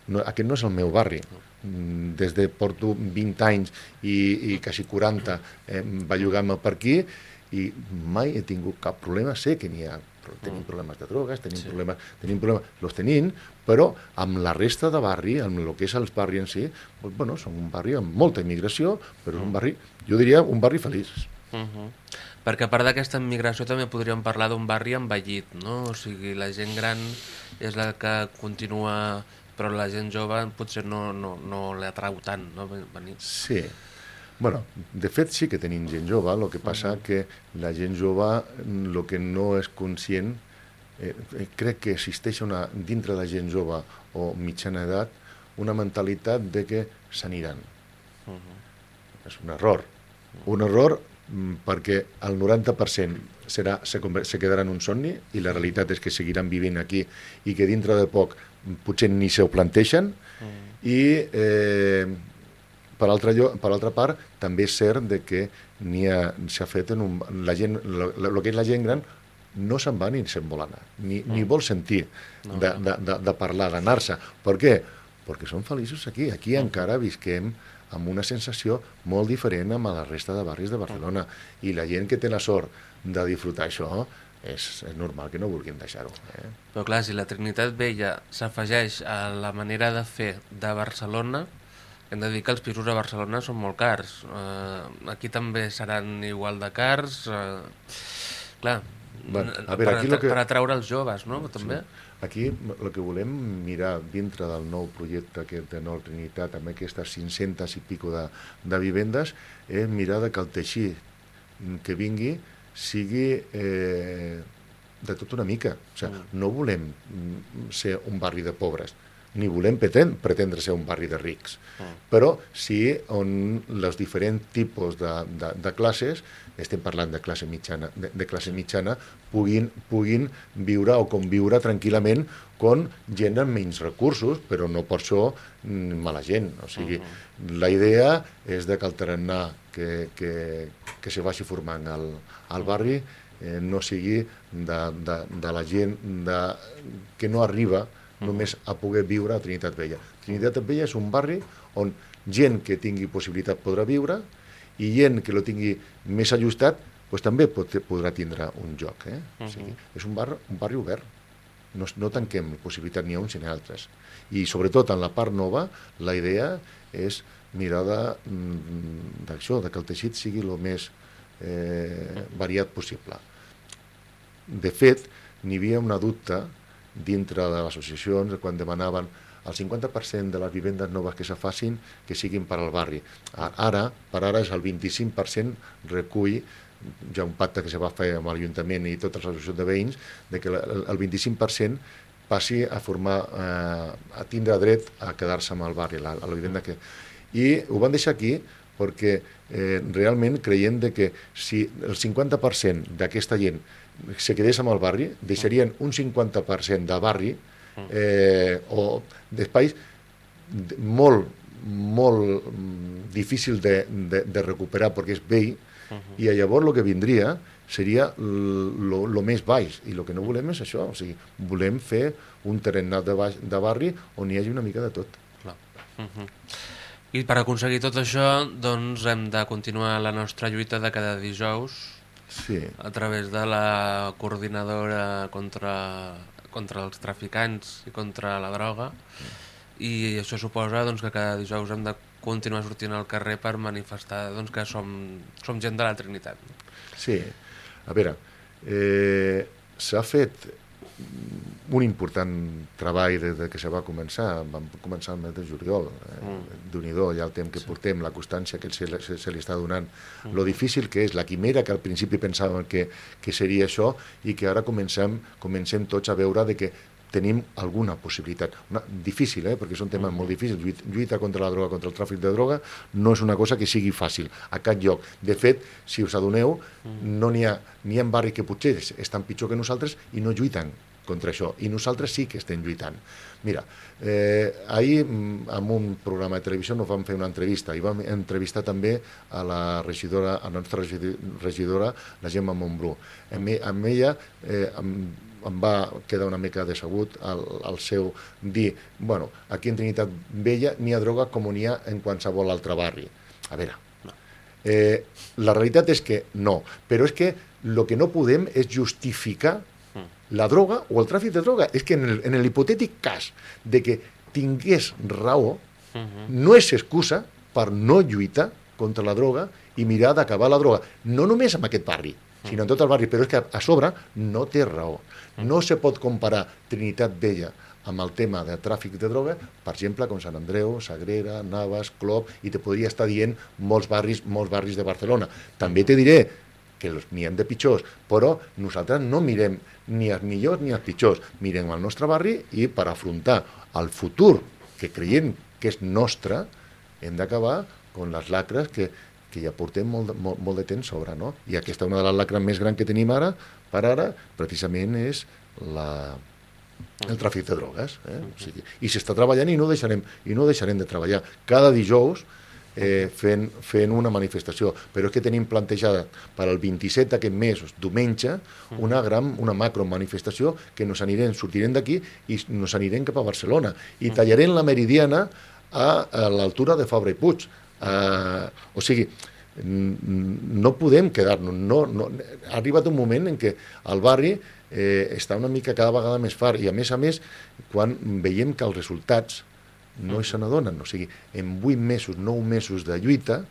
Speaker 6: no, aquest no és el meu barri. Mm, Des de porto 20 anys i, i quasi 40 eh, bellugant-me per aquí i mai he tingut cap problema. Sé que n'hi ha, tenim problemes de drogues, tenim sí. problemes, tenim problemes, los tenim, però amb la resta de barri, amb el que és els barri en si, doncs, bueno, som un barri amb molta immigració, però és un barri, jo diria, un barri feliç.
Speaker 1: Uh -huh. Perquè a part d'aquesta immigració també podríem parlar d'un barri envellit, no? O sigui, la gent gran és la que continua, però la gent jove potser no, no, no l'atrau tant, no? Venir.
Speaker 6: Sí. Bueno, de fet sí que tenim gent jove, el que passa que la gent jove el que no és conscient, eh, eh, crec que existeix una, dintre de gent jove o mitjana edat una mentalitat de que s'aniran. És un error. Un error mm, perquè el 90% serà, se, se quedarà en un somni i la realitat és que seguiran vivint aquí i que dintre de poc mm, potser ni se ho planteixen i eh, per altra, per altra part també és cert de que s'ha fet en un, la gent, el que és la gent gran no se'n va ni se'n vol anar, ni, ni vol sentir de, de, de, de parlar, d'anar-se. Per què? Perquè són feliços aquí. Aquí encara visquem amb una sensació molt diferent amb la resta de barris de Barcelona. I la gent que té la sort de disfrutar això, és, és normal que no vulguin deixar-ho. Eh?
Speaker 1: Però clar, si la Trinitat Vella s'afegeix a la manera de fer de Barcelona, hem de dir que els pisos a Barcelona són molt cars. Uh, aquí també seran igual de cars. Uh, clar,
Speaker 6: Bueno, a
Speaker 1: per,
Speaker 6: veure, aquí lo
Speaker 1: atra-
Speaker 6: que-
Speaker 1: per atraure els joves, no? També.
Speaker 6: Aquí el que volem mirar dintre del nou projecte aquest de Nord Trinitat, amb aquestes 500 i pico de, de vivendes, és mirar de que el teixit que vingui sigui eh, de tot una mica. O sigui, no volem mm, ser un barri de pobres, ni volem pretendre, pretendre ser un barri de rics, però sí on els diferents tipus de, de, de classes, estem parlant de classe mitjana, de, de classe mitjana puguin, puguin viure o conviure tranquil·lament con gent amb menys recursos, però no per això mm, mala gent. O sigui, la idea és de que el tarannà que, que, que se vagi formant al, al barri eh, no sigui de, de, de la gent de, que no arriba només a poder viure a Trinitat Vella. Trinitat Vella és un barri on gent que tingui possibilitat podrà viure i gent que lo tingui més ajustat pues, també pot, podrà tindre un joc. Eh? o sigui, és un, bar, un barri obert. No, no tanquem possibilitat ni a uns ni a altres. I sobretot en la part nova, la idea és mirar mm, d'això, de que el teixit sigui el més eh, variat possible. De fet, n'hi havia una dubte dintre de les associacions quan demanaven el 50% de les vivendes noves que se facin que siguin per al barri. Ara, per ara és el 25% recull ha un pacte que se va fer amb l'Ajuntament i totes les associacions de veïns de que el el 25% passi a formar, eh, a tindre dret a quedar-se amb el barri, la, a la vivenda que... I ho van deixar aquí perquè eh, realment creient de que si el 50% d'aquesta gent se quedés amb el barri, deixarien un 50% de barri eh, o d'espais de- molt, molt mm, difícil de, de, de recuperar perquè és vell, i llavors el que vindria seria el més baix, i el que no volem és això, o sigui, volem fer un terrenat de, baix, de barri on hi hagi una mica de tot.
Speaker 1: Clar. Mhm. I per aconseguir tot això, doncs hem de continuar la nostra lluita de cada dijous
Speaker 6: Sí,
Speaker 1: a través de la coordinadora contra, contra els traficants i contra la droga i això suposa doncs, que cada dijous hem de continuar sortint al carrer per manifestar doncs, que som, som gent de la Trinitat.
Speaker 6: sí. A veure, eh, s'ha fet un important treball des de que se va començar, vam començar el mes de juliol, eh, mm. d'un ja el temps que sí. portem, la constància que se, se, se li està donant, mm. lo difícil que és, la quimera que al principi pensàvem que, que seria això i que ara comencem, comencem tots a veure de que tenim alguna possibilitat. Una, difícil, eh? perquè és un tema molt difícil. Lluit, lluita contra la droga, contra el tràfic de droga, no és una cosa que sigui fàcil, a cap lloc. De fet, si us adoneu, no n'hi ha, ha barris que potser es- estan pitjor que nosaltres i no lluiten contra això. I nosaltres sí que estem lluitant. Mira, eh, ahir mm, en un programa de televisió nos vam fer una entrevista i vam entrevistar també a la regidora, a la nostra regi- regidora, la Gemma Montbrú. Amb, amb ella eh, amb, em va quedar una mica decebut al, al seu dir, bueno, aquí en Trinitat Vella n'hi ha droga com n'hi ha en qualsevol altre barri. A veure, eh, la realitat és que no, però és que el que no podem és justificar la droga o el tràfic de droga. És que en el- en l'hipotètic cas de que tingués raó, no és excusa per no lluitar contra la droga i mirar d'acabar la droga. No només en aquest barri, sinó en tot el barri, però és que a sobre no té raó. No se pot comparar Trinitat Vella amb el tema de tràfic de droga, per exemple, com Sant Andreu, Sagrera, Navas, Clop, i te podria estar dient molts barris, molts barris de Barcelona. També te diré que n'hi ha de pitjors, però nosaltres no mirem ni els millors ni els pitjors, mirem el nostre barri i per afrontar el futur que creiem que és nostre, hem d'acabar amb les lacres que, que ja portem molt, molt, molt de temps sobre, no? I aquesta una de les lacres més grans que tenim ara, per ara, precisament és la, el tràfic de drogues. Eh? O sigui, I s'està treballant i no, deixarem, i no deixarem de treballar. Cada dijous eh, fent, fent una manifestació. Però és que tenim plantejada per al 27 d'aquest mes, diumenge, una gran, una macro manifestació que nos anirem, sortirem d'aquí i nos anirem cap a Barcelona. I tallarem la meridiana a, a l'altura de Fabra i Puig, Uh, o sigui, no podem quedar-nos. No, no, ha arribat un moment en què el barri eh, està una mica cada vegada més fart i a més a més quan veiem que els resultats no se n'adonen, o sigui, en 8 mesos, 9 mesos de lluita,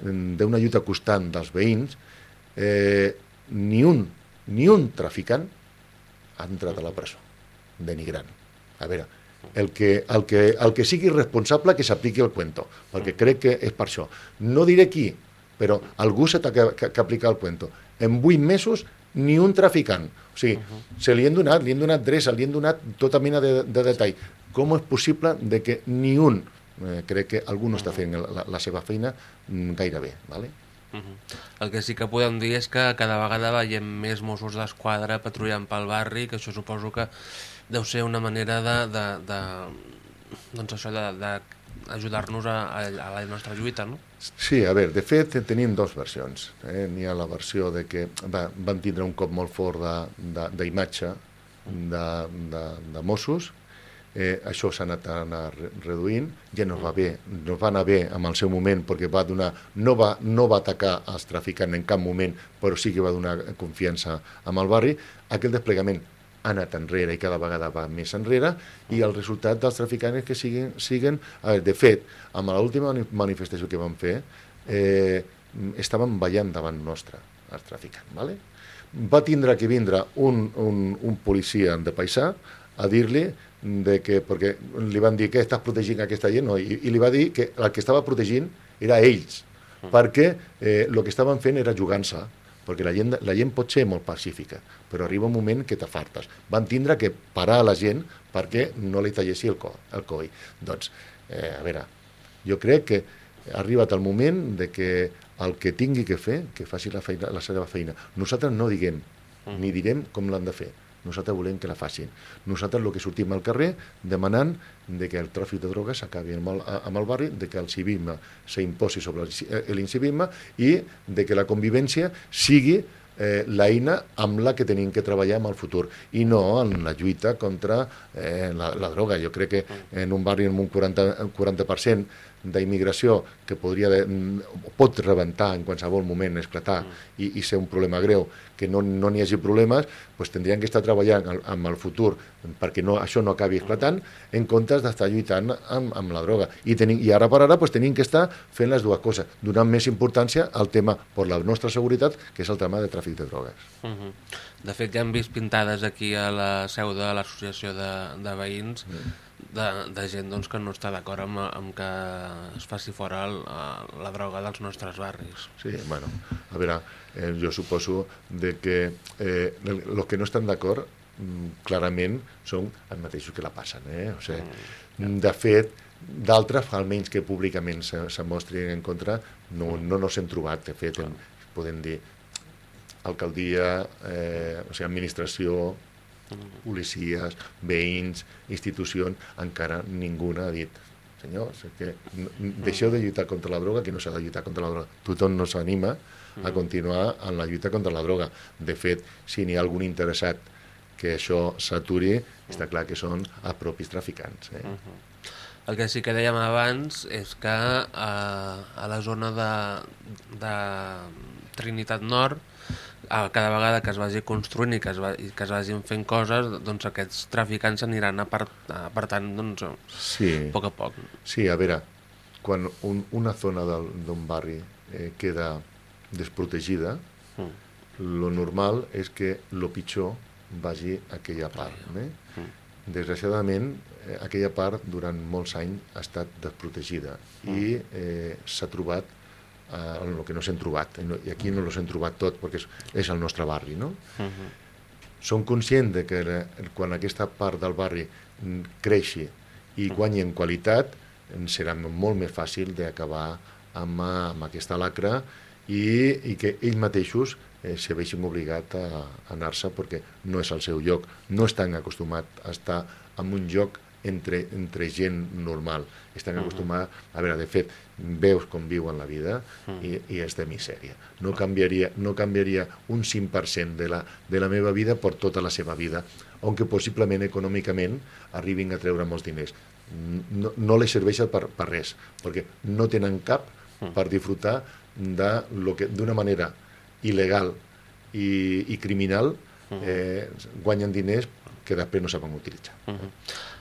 Speaker 6: d'una lluita constant dels veïns, eh, ni un, ni un traficant ha entrat a la presó, denigrant. A veure, el que, el que, el que sigui responsable que s'apliqui el cuento, perquè crec que és per això. No diré qui, però algú s'ha que, que, que aplicar el cuento. En 8 mesos, ni un traficant. O sigui, se li han donat, li han donat dreça, li han donat tota mena de, de detall. Com és possible de que ni un, eh, crec que algú no està fent la, la seva feina mm, gaire bé, ¿vale?
Speaker 1: Mhm. El que sí que podem dir és que cada vegada veiem més Mossos d'Esquadra patrullant pel barri, que això suposo que deu ser una manera de, de, de doncs això, de, de ajudar-nos a, a, a la nostra lluita, no?
Speaker 6: Sí, a veure, de fet tenim dues versions. Eh? N'hi ha la versió de que va, van tindre un cop molt fort de- de- d'imatge de, de, de, de Mossos, eh, això s'ha anat, re- reduint, ja no va bé, no va anar bé en el seu moment perquè va donar, no, va, no va atacar els traficants en cap moment, però sí que va donar confiança amb el barri. Aquell desplegament ha anat enrere i cada vegada va més enrere i el resultat dels traficants que siguen, siguen veure, de fet, amb l'última mani- manifestació que van fer eh, estaven ballant davant nostre els traficants, ¿vale? va tindre que vindre un, un, un policia de paisà a dir-li de que, perquè li van dir que estàs protegint aquesta gent, no, i, i li va dir que el que estava protegint era ells, perquè eh, el que estaven fent era jugant-se, perquè la gent, la gent pot ser molt pacífica, però arriba un moment que t'afartes. Van tindre que parar la gent perquè no li tallessi el, co el coll. Doncs, eh, a veure, jo crec que ha arribat el moment de que el que tingui que fer, que faci la, feina, la seva feina. Nosaltres no diguem, ni direm com l'han de fer. Nosaltres volem que la facin. Nosaltres el que sortim al carrer demanant de que el tràfic de drogues s'acabi amb, amb el barri, de que el civisme s'imposi sobre eh, l'incivisme i de que la convivència sigui eh, l'eina amb la que tenim que treballar en el futur i no en la lluita contra eh, la, la droga. Jo crec que en un barri amb un 40%, un 40% d'immigració que podria de, pot rebentar en qualsevol moment, esclatar i, i ser un problema greu, que no no n'hi hagi problemes, doncs tindrien que estar treballant al- amb el futur perquè no, això no acabi esclatant en comptes d'estar lluitant amb, amb la droga. I, tenim, I ara per ara doncs, tenim que estar fent les dues coses, donant més importància al tema per la nostra seguretat, que és el tema de tràfic de drogues.
Speaker 1: Uh -huh. De fet, ja hem vist pintades aquí a la seu de l'associació de, de veïns de, de gent doncs, que no està d'acord amb, amb que es faci fora el, la droga dels nostres barris.
Speaker 6: Sí, bueno, a veure, eh, jo suposo de que eh, els que no estan d'acord mm, clarament són els mateixos que la passen, eh? O sigui, de fet, d'altres, almenys que públicament se, se mostrin en contra, no, no nos hem trobat, de fet, en, podem dir alcaldia, eh, o sigui, administració, policies, veïns, institucions, encara ningú ha dit senyors, és que deixeu de lluitar contra la droga, que no s'ha de lluitar contra la droga. Tothom no s'anima a continuar en la lluita contra la droga. De fet, si n'hi ha algun interessat que això s'aturi, està clar que són els propis traficants. Eh?
Speaker 1: El que sí que dèiem abans és que eh, a la zona de, de Trinitat Nord cada vegada que es vagi construint i que es, va, i que es vagin fent coses, doncs aquests traficants s'aniran apart, apartant doncs, a
Speaker 6: Sí.
Speaker 1: poc a poc.
Speaker 6: Sí, a veure, quan un, una zona d'un barri eh, queda desprotegida,
Speaker 1: Mm.
Speaker 6: lo normal és que lo pitjor vagi a aquella part. Eh? Desgraciadament, eh, aquella part durant molts anys ha estat desprotegida i eh, s'ha trobat eh, el que no s'hem trobat. I aquí no l'hem trobat tot perquè és, és el nostre barri. No? som conscients de que la, quan aquesta part del barri creixi i guanyi en qualitat, mm, serà molt més fàcil d'acabar amb, amb aquesta lacra i, i que ells mateixos eh, se veixin obligats a, a anar-se perquè no és el seu lloc, no estan acostumats a estar en un lloc entre, entre gent normal. Estan acostumats, a veure, de fet, veus com viuen la vida i, i és de misèria. No canviaria, no canviaria un 5% de la, de la meva vida per tota la seva vida, on que possiblement econòmicament arribin a treure molts diners. No, no les serveixen per, per res, perquè no tenen cap per disfrutar de lo que d'una manera il·legal i, i criminal eh, guanyen diners que després no saben utilitzar.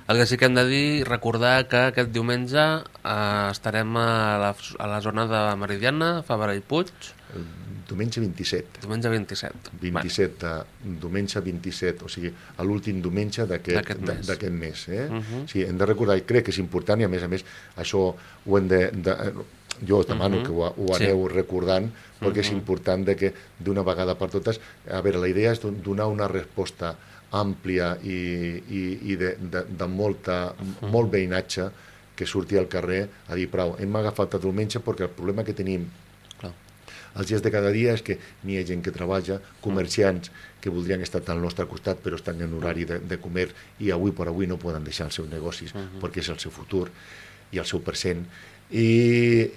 Speaker 1: El que sí que hem de dir, recordar que aquest diumenge eh, estarem a la, a la zona de Meridiana, Fabra i Puig,
Speaker 6: El diumenge 27.
Speaker 1: diumenge 27.
Speaker 6: 27 de, diumenge 27, o sigui, l'últim diumenge d'aquest
Speaker 1: mes.
Speaker 6: mes. Eh? Uh. -huh. sí, hem de recordar, i crec que és important, i a més a més això ho hem de... de jo us demano uh. -huh. que ho, ho
Speaker 1: Sí.
Speaker 6: aneu recordant, perquè és important de que d'una vegada per totes... A veure, la idea és don- donar una resposta àmplia i, i, i de, de, de molta, molt veïnatge que surti al carrer a dir, prou, hem agafat el diumenge perquè el problema que tenim
Speaker 1: Clar.
Speaker 6: els dies de cada dia és que n'hi ha gent que treballa, comerciants que voldrien estar al nostre costat però estan en horari de, de comer i avui per avui no poden deixar els seus negocis perquè és el seu futur i el seu present i,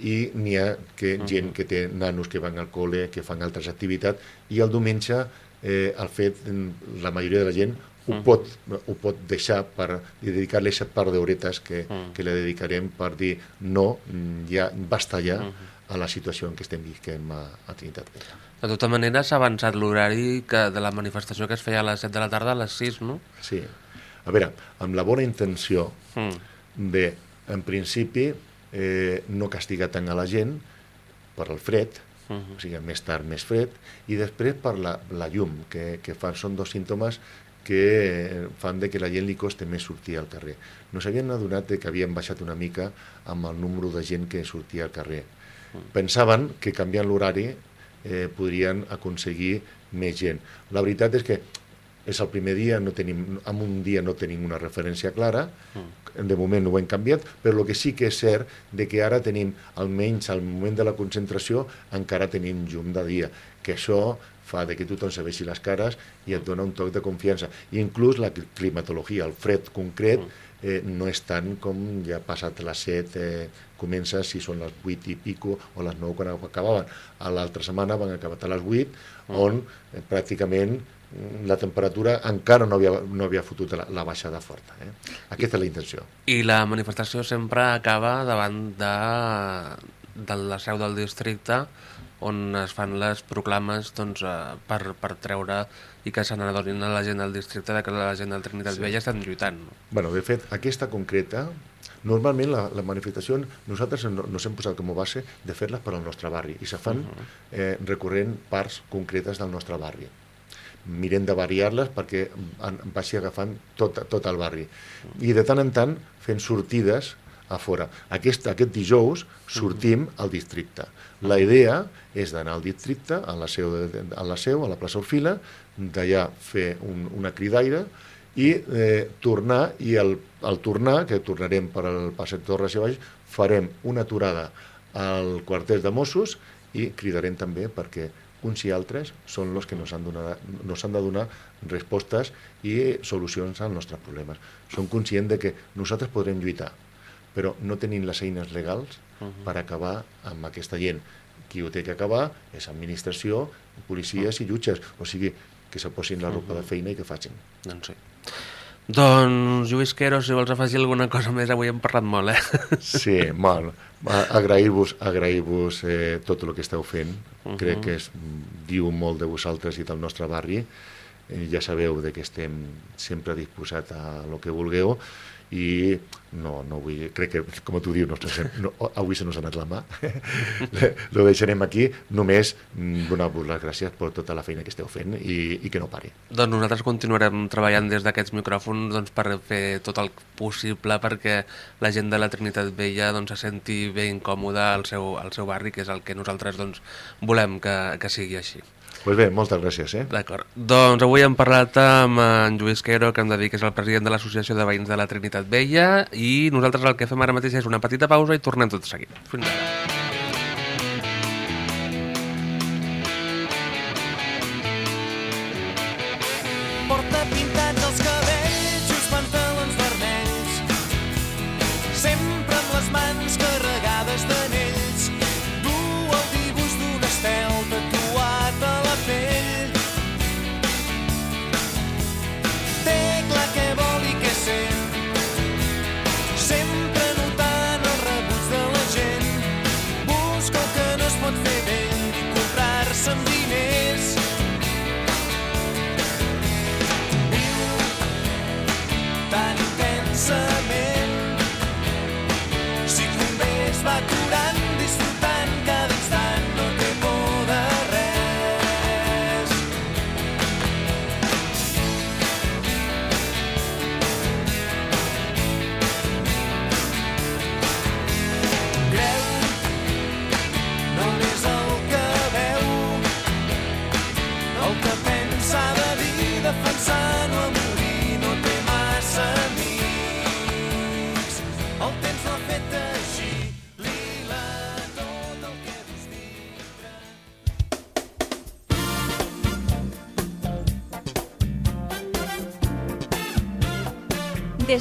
Speaker 6: i n'hi ha que, gent que té nanos que van al col·le, que fan altres activitats i el diumenge eh, el fet, mm, la majoria de la gent ho, pot, ho pot deixar per dedicar-li aquest par d'horetes que, que le dedicarem per dir no, mm, ja basta ja a la situació en què estem vivint a, a Trinitat Vella.
Speaker 1: De tota manera, s'ha avançat l'horari de la manifestació que es feia a les 7 de la tarda a les 6, no?
Speaker 6: Sí. A veure, amb la bona intenció
Speaker 1: Mm.
Speaker 6: de, en principi, eh, no castigar tant a la gent per el fred,
Speaker 1: Mhm.
Speaker 6: o sigui, més tard més fred, i després per la, la llum, que, que fan, són dos símptomes que fan de que la gent li costa més sortir al carrer. No s'havien adonat de que havien baixat una mica amb el número de gent que sortia al carrer. Pensaven que canviant l'horari eh, podrien aconseguir més gent. La veritat és que és el primer dia, no tenim, en un dia no tenim una referència clara, de moment no ho hem canviat, però el que sí que és cert de que ara tenim, almenys al moment de la concentració, encara tenim llum de dia, que això fa de que tothom se vegi les cares i et dona un toc de confiança. I inclús la cli- climatologia, el fred concret, eh, no és tant com ja passat les 7, eh, comença si són les 8 i pico o les 9 quan acabaven. A l'altra setmana van acabar a les 8, on eh, pràcticament mm, la temperatura encara no havia, no havia fotut la, la baixada forta. Eh? Aquesta és la intenció.
Speaker 1: I la manifestació sempre acaba davant de, de la seu del districte on es fan les proclames doncs, eh, per, per treure i que se n'adonin a la gent del districte de que la gent del Trinitat sí. Vella estan lluitant. No?
Speaker 6: bueno, de fet, aquesta concreta, normalment la, la manifestació nosaltres no- nos hem posat com a base de fer-les per al nostre barri i se fan eh, recorrent parts concretes del nostre barri. Mirem de variar-les perquè vagi agafant tot, tot el barri. I de tant en tant fent sortides a fora. Aquest, aquest dijous sortim al districte. La idea és d'anar al districte, a la seu, a la, seu, a la plaça Orfila, d'allà fer un, una cridaire i eh, tornar, i al, al tornar, que tornarem per al passeig Torres i Baix, farem una aturada al quartel de Mossos i cridarem també perquè uns i altres són els que nos han, donar, nos han de donar respostes i solucions als nostres problemes. Som conscients de que nosaltres podrem lluitar, però no tenim les eines legals per acabar amb aquesta gent. Qui ho té que acabar és administració, policies i jutges, o sigui, que se posin la ropa de feina i que facin.
Speaker 1: Doncs sí. Doncs, Lluís Quero, si vols afegir alguna cosa més, avui hem parlat molt, eh?
Speaker 6: Sí, mal. A- Agrair-vos agrair-vos eh, tot el que esteu fent.
Speaker 1: Mhm.
Speaker 6: Crec que és, diu molt de vosaltres i del nostre barri. Eh, ja sabeu de que estem sempre disposats a lo que vulgueu i no, no vull, crec que, com tu dius, no, no, avui se nos ha anat la mà. Lo deixarem aquí, només mm, donar-vos les gràcies per tota la feina que esteu fent i, i que no pari.
Speaker 1: Doncs nosaltres continuarem treballant des d'aquests micròfons doncs, per fer tot el possible perquè la gent de la Trinitat Vella doncs, se senti bé incòmoda al seu, al seu barri, que és el que nosaltres doncs, volem que, que sigui així.
Speaker 6: Pues bé, moltes gràcies. Eh?
Speaker 1: D'acord. Doncs avui hem parlat amb en Lluís Quero, que hem de dir que és el president de l'Associació de Veïns de la Trinitat Vella, i nosaltres el que fem ara mateix és una petita pausa i tornem tot seguit. Fins ara.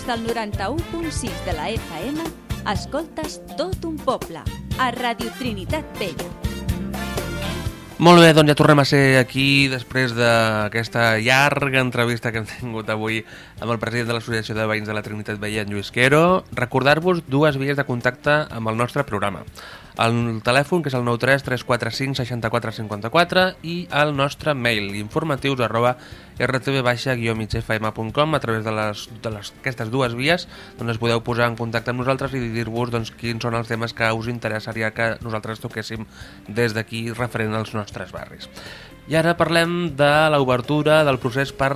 Speaker 5: Des del 91.6 de la FM, escoltes tot un poble, a Radio Trinitat Vella.
Speaker 1: Molt bé, doncs ja tornem a ser aquí després d'aquesta llarga entrevista que hem tingut avui amb el president de l'Associació de Veïns de la Trinitat Vella, en Lluís Quero. Recordar-vos dues vies de contacte amb el nostre programa. El telèfon, que és el 93 345 64 54 i el nostre mail, informatius arroba rtv-migfm.com a través de, les, aquestes dues vies doncs es podeu posar en contacte amb nosaltres i dir-vos doncs, quins són els temes que us interessaria que nosaltres toquéssim des d'aquí referent als nostres barris. I ara parlem de l'obertura del procés per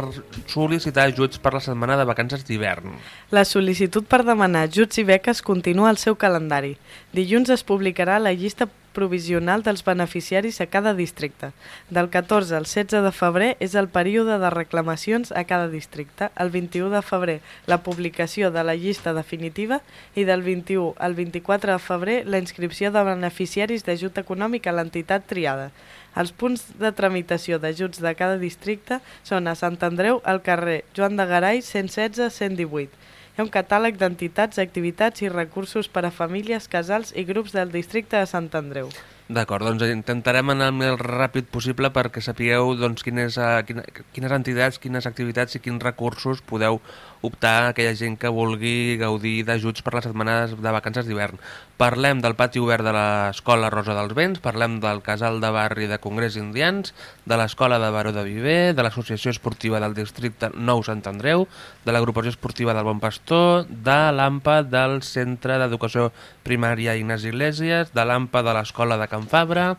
Speaker 1: sol·licitar ajuts per la setmana de vacances d'hivern.
Speaker 2: La sol·licitud per demanar ajuts i beques continua al seu calendari. Dilluns es publicarà la llista provisional dels beneficiaris a cada districte. Del 14 al 16 de febrer és el període de reclamacions a cada districte. El 21 de febrer la publicació de la llista definitiva i del 21 al 24 de febrer la inscripció de beneficiaris d'ajut econòmic a l'entitat triada. Els punts de tramitació d'ajuts de cada districte són a Sant Andreu, al carrer Joan de Garai, 116-118. Hi ha un catàleg d'entitats, activitats i recursos per a famílies, casals i grups del districte de Sant Andreu.
Speaker 1: D'acord, doncs intentarem anar el més ràpid possible perquè sapigueu doncs, quines, uh, quina, quines entitats, quines activitats i quins recursos podeu optar a aquella gent que vulgui gaudir d'ajuts per les setmanes de vacances d'hivern. Parlem del pati obert de l'Escola Rosa dels Vents, parlem del casal de barri de Congrés Indians, de l'Escola de Baró de Viver, de l'Associació Esportiva del Districte Nou Sant Andreu, de l'Agrupació Esportiva del Bon Pastor, de l'AMPA del Centre d'Educació Primària Ignasi Iglesias, de l'AMPA de l'Escola de Can Fabra,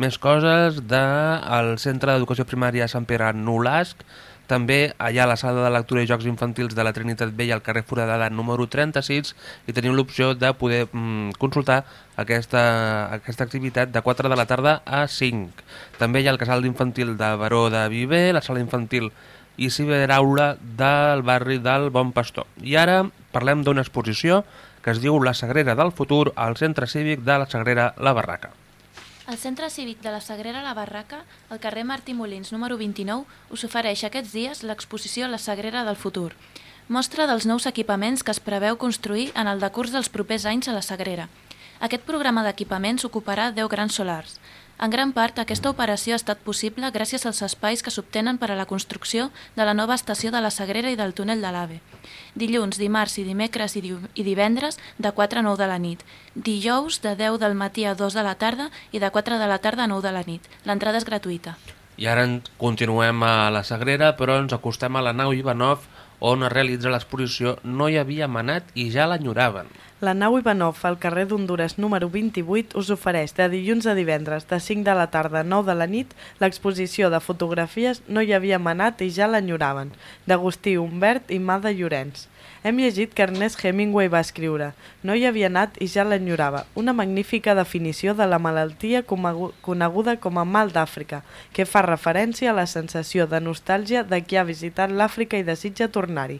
Speaker 1: més coses del Centre d'Educació Primària Sant Pere Nolasc, també allà a la sala de lectura i jocs infantils de la Trinitat Vella al carrer Foradada número 36 i tenim l'opció de poder mm, consultar aquesta, aquesta activitat de 4 de la tarda a 5. També hi ha el casal d'infantil de Baró de Viver, la sala infantil i ciberaula del barri del Bon Pastor. I ara parlem d'una exposició que es diu La Sagrera del Futur al Centre Cívic de la Sagrera La Barraca.
Speaker 3: El Centre Cívic de la Sagrera La Barraca, al carrer Martí Molins número 29, us ofereix aquests dies l'exposició La Sagrera del Futur. Mostra dels nous equipaments que es preveu construir en el decurs dels propers anys a la Sagrera. Aquest programa d'equipaments ocuparà 10 grans solars. En gran part, aquesta operació ha estat possible gràcies als espais que s'obtenen per a la construcció de la nova estació de la Sagrera i del túnel de l'AVE. Dilluns, dimarts i dimecres i, divendres de 4 a 9 de la nit. Dijous de 10 del matí a 2 de la tarda i de 4 de la tarda a 9 de la nit. L'entrada és gratuïta.
Speaker 1: I ara continuem a la Sagrera, però ens acostem a la nau Ivanov, on es realitza l'exposició No hi havia manat i ja l'enyoraven.
Speaker 2: La nau Ivanov, al carrer d'Honduras número 28, us ofereix de dilluns a divendres, de 5 de la tarda a 9 de la nit, l'exposició de fotografies No hi havia manat i ja l'enyoraven, d'Agustí Humbert i Mada Llorenç. Hem llegit que Ernest Hemingway va escriure No hi havia anat i ja l'enyorava, una magnífica definició de la malaltia coneguda com a mal d'Àfrica, que fa referència a la sensació de nostàlgia de qui ha visitat l'Àfrica i desitja tornar-hi.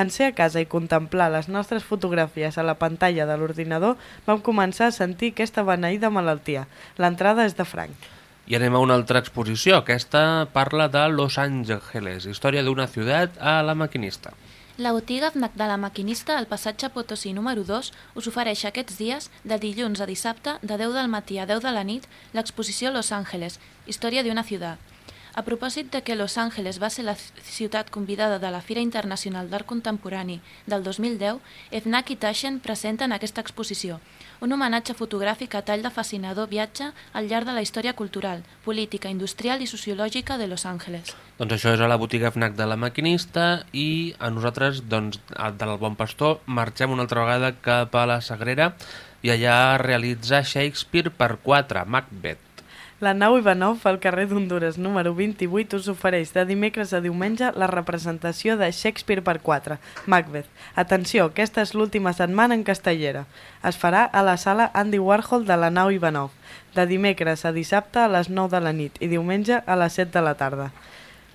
Speaker 2: En ser a casa i contemplar les nostres fotografies a la pantalla de l'ordinador, vam començar a sentir aquesta beneïda malaltia. L'entrada és de franc.
Speaker 1: I anem a una altra exposició. Aquesta parla de Los Angeles, història d'una ciutat a la maquinista.
Speaker 3: La botiga FNAC de la Maquinista al passatge Potosí número 2 us ofereix aquests dies, de dilluns a dissabte, de 10 del matí a 10 de la nit, l'exposició Los Ángeles, història d'una ciutat. A propòsit de que Los Ángeles va ser la ciutat convidada de la Fira Internacional d'Art Contemporani del 2010, FNAC i Taschen presenten aquesta exposició, un homenatge fotogràfic a tall de fascinador viatge al llarg de la història cultural, política, industrial i sociològica de Los Ángeles.
Speaker 1: Doncs això és a la botiga FNAC de la maquinista i a nosaltres, doncs, del Bon Pastor, marxem una altra vegada cap a la Sagrera i allà realitzar Shakespeare per 4, Macbeth.
Speaker 2: La nau Ivanov, al carrer d'Honduras número 28, us ofereix de dimecres a diumenge la representació de Shakespeare per 4, Macbeth. Atenció, aquesta és l'última setmana en castellera. Es farà a la sala Andy Warhol de la nau Ivanov, de dimecres a dissabte a les 9 de la nit i diumenge a les 7 de la tarda.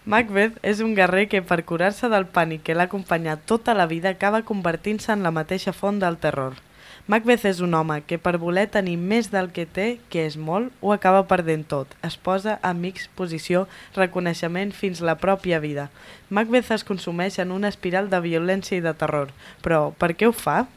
Speaker 2: Macbeth és un guerrer que per curar-se del pànic que l'ha acompanyat tota la vida acaba convertint-se en la mateixa font del terror. Macbeth és un home que per voler tenir més del que té, que és molt, ho acaba perdent tot. Es posa amics, posició, reconeixement fins la pròpia vida. Macbeth es consumeix en una espiral de violència i de terror. Però per què ho fa?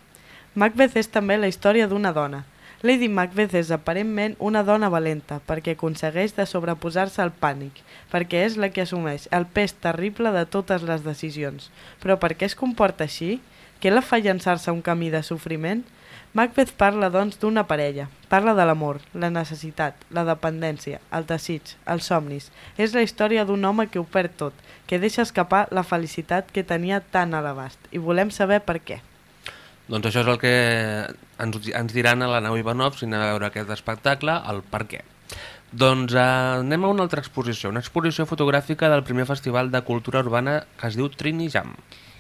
Speaker 2: Macbeth és també la història d'una dona. Lady Macbeth és aparentment una dona valenta perquè aconsegueix de sobreposar-se al pànic, perquè és la que assumeix el pes terrible de totes les decisions. Però per què es comporta així? Què la fa llançar-se a un camí de sofriment? Macbeth parla, doncs, d'una parella. Parla de l'amor, la necessitat, la dependència, el desig, els somnis. És la història d'un home que ho perd tot, que deixa escapar la felicitat que tenia tan a l'abast. I volem saber per què.
Speaker 1: Doncs això és el que ens, ens diran a la nau Ivanov si anem a veure aquest espectacle, el per què. Doncs eh, anem a una altra exposició, una exposició fotogràfica del primer festival de cultura urbana que es diu Trini Jam.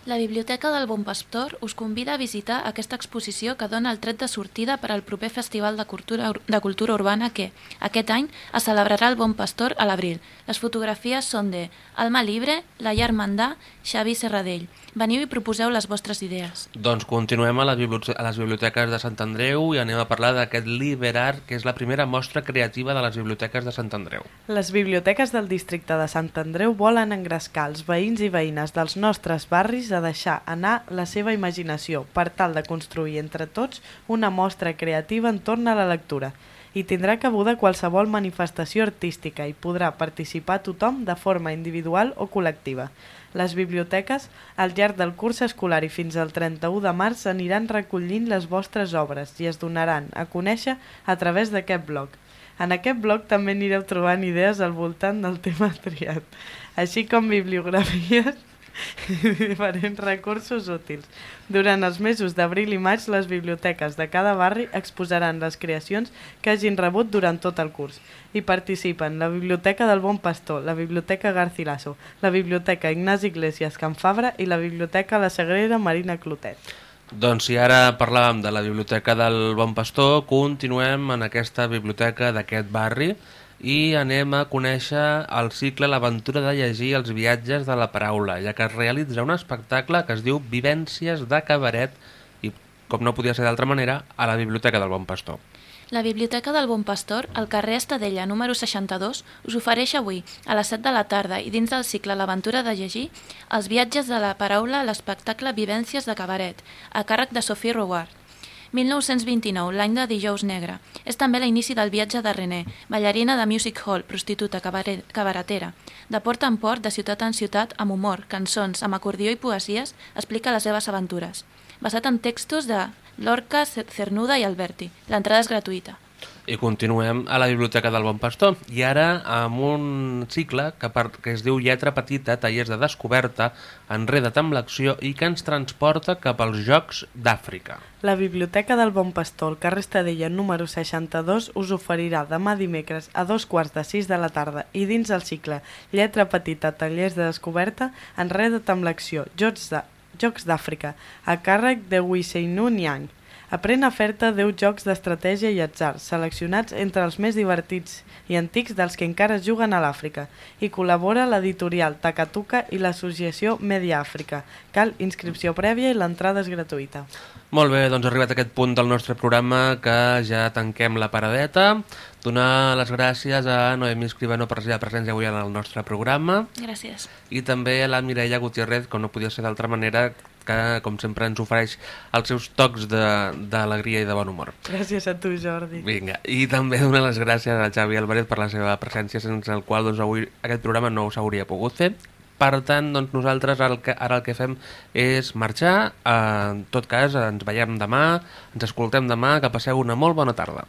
Speaker 3: La Biblioteca del Bon Pastor us convida a visitar aquesta exposició que dona el tret de sortida per al proper Festival de Cultura, Ur- de Cultura Urbana que, aquest any, es celebrarà al Bon Pastor a l'abril. Les fotografies són de Alma Libre, Laia Armandà, Xavi Serradell. Veniu i proposeu les vostres idees.
Speaker 1: Doncs continuem a les, a les biblioteques de Sant Andreu i anem a parlar d'aquest Liberar, que és la primera mostra creativa de les biblioteques de Sant Andreu.
Speaker 2: Les biblioteques del districte de Sant Andreu volen engrescar els veïns i veïnes dels nostres barris a deixar anar la seva imaginació per tal de construir entre tots una mostra creativa entorn a la lectura. I tindrà cabuda qualsevol manifestació artística i podrà participar tothom de forma individual o col·lectiva. Les biblioteques, al llarg del curs escolar i fins al 31 de març, aniran recollint les vostres obres i es donaran a conèixer a través d'aquest blog. En aquest blog també anireu trobant idees al voltant del tema triat, així com bibliografies diferents recursos útils. Durant els mesos d'abril i maig, les biblioteques de cada barri exposaran les creacions que hagin rebut durant tot el curs. Hi participen la Biblioteca del Bon Pastor, la Biblioteca Garcilaso, la Biblioteca Ignasi Iglesias Can Fabra i la Biblioteca La Sagrera Marina Clotet.
Speaker 1: Doncs si ara parlàvem de la Biblioteca del Bon Pastor, continuem en aquesta biblioteca d'aquest barri i anem a conèixer el cicle L'aventura de llegir els viatges de la paraula, ja que es realitza un espectacle que es diu Vivències de cabaret i, com no podia ser d'altra manera, a la Biblioteca del Bon Pastor.
Speaker 3: La Biblioteca del Bon Pastor, al carrer Estadella número 62, us ofereix avui, a les 7 de la tarda i dins del cicle L'aventura de llegir, els viatges de la paraula a l'espectacle Vivències de cabaret, a càrrec de Sophie Rouard. 1929, l'any de Dijous Negre. És també l'inici del viatge de René, ballarina de music hall, prostituta, cabaret, cabaretera. De port en port, de ciutat en ciutat, amb humor, cançons, amb acordió i poesies, explica les seves aventures. Basat en textos de Lorca, Cernuda i Alberti. L'entrada és gratuïta.
Speaker 1: I continuem a la Biblioteca del Bon Pastor i ara amb un cicle que, per, que es diu Lletra Petita, tallers de descoberta, enreda't amb l'acció i que ens transporta cap als Jocs d'Àfrica.
Speaker 2: La Biblioteca del Bon Pastor, al carrer Estadella número 62, us oferirà demà dimecres a dos quarts de sis de la tarda i dins el cicle Lletra Petita, Tallers de Descoberta, enreda't amb l'acció Jocs d'Àfrica, a càrrec de Wiseinu Niang. Aprèn a fer-te 10 jocs d'estratègia i atzar, seleccionats entre els més divertits i antics dels que encara es juguen a l'Àfrica. I col·labora l'editorial Takatuka i l'associació Media Àfrica. Cal inscripció prèvia i l'entrada és gratuïta.
Speaker 1: Molt bé, doncs arribat a aquest punt del nostre programa que ja tanquem la paradeta. Donar les gràcies a Noemí Escribano per la seva presència avui en el nostre programa
Speaker 3: Gràcies.
Speaker 1: i també a la Mireia Gutiérrez, com no podia ser d'altra manera, que com sempre ens ofereix els seus tocs de- d'alegria i de bon humor.
Speaker 2: Gràcies a tu, Jordi.
Speaker 1: Vinga, i també donar les gràcies a Xavi Álvarez per la seva presència, sense el qual doncs, avui aquest programa no s'hauria pogut fer. Per tant, doncs, nosaltres el que, ara el que fem és marxar. En tot cas, ens veiem demà, ens escoltem demà, que passeu una molt bona tarda.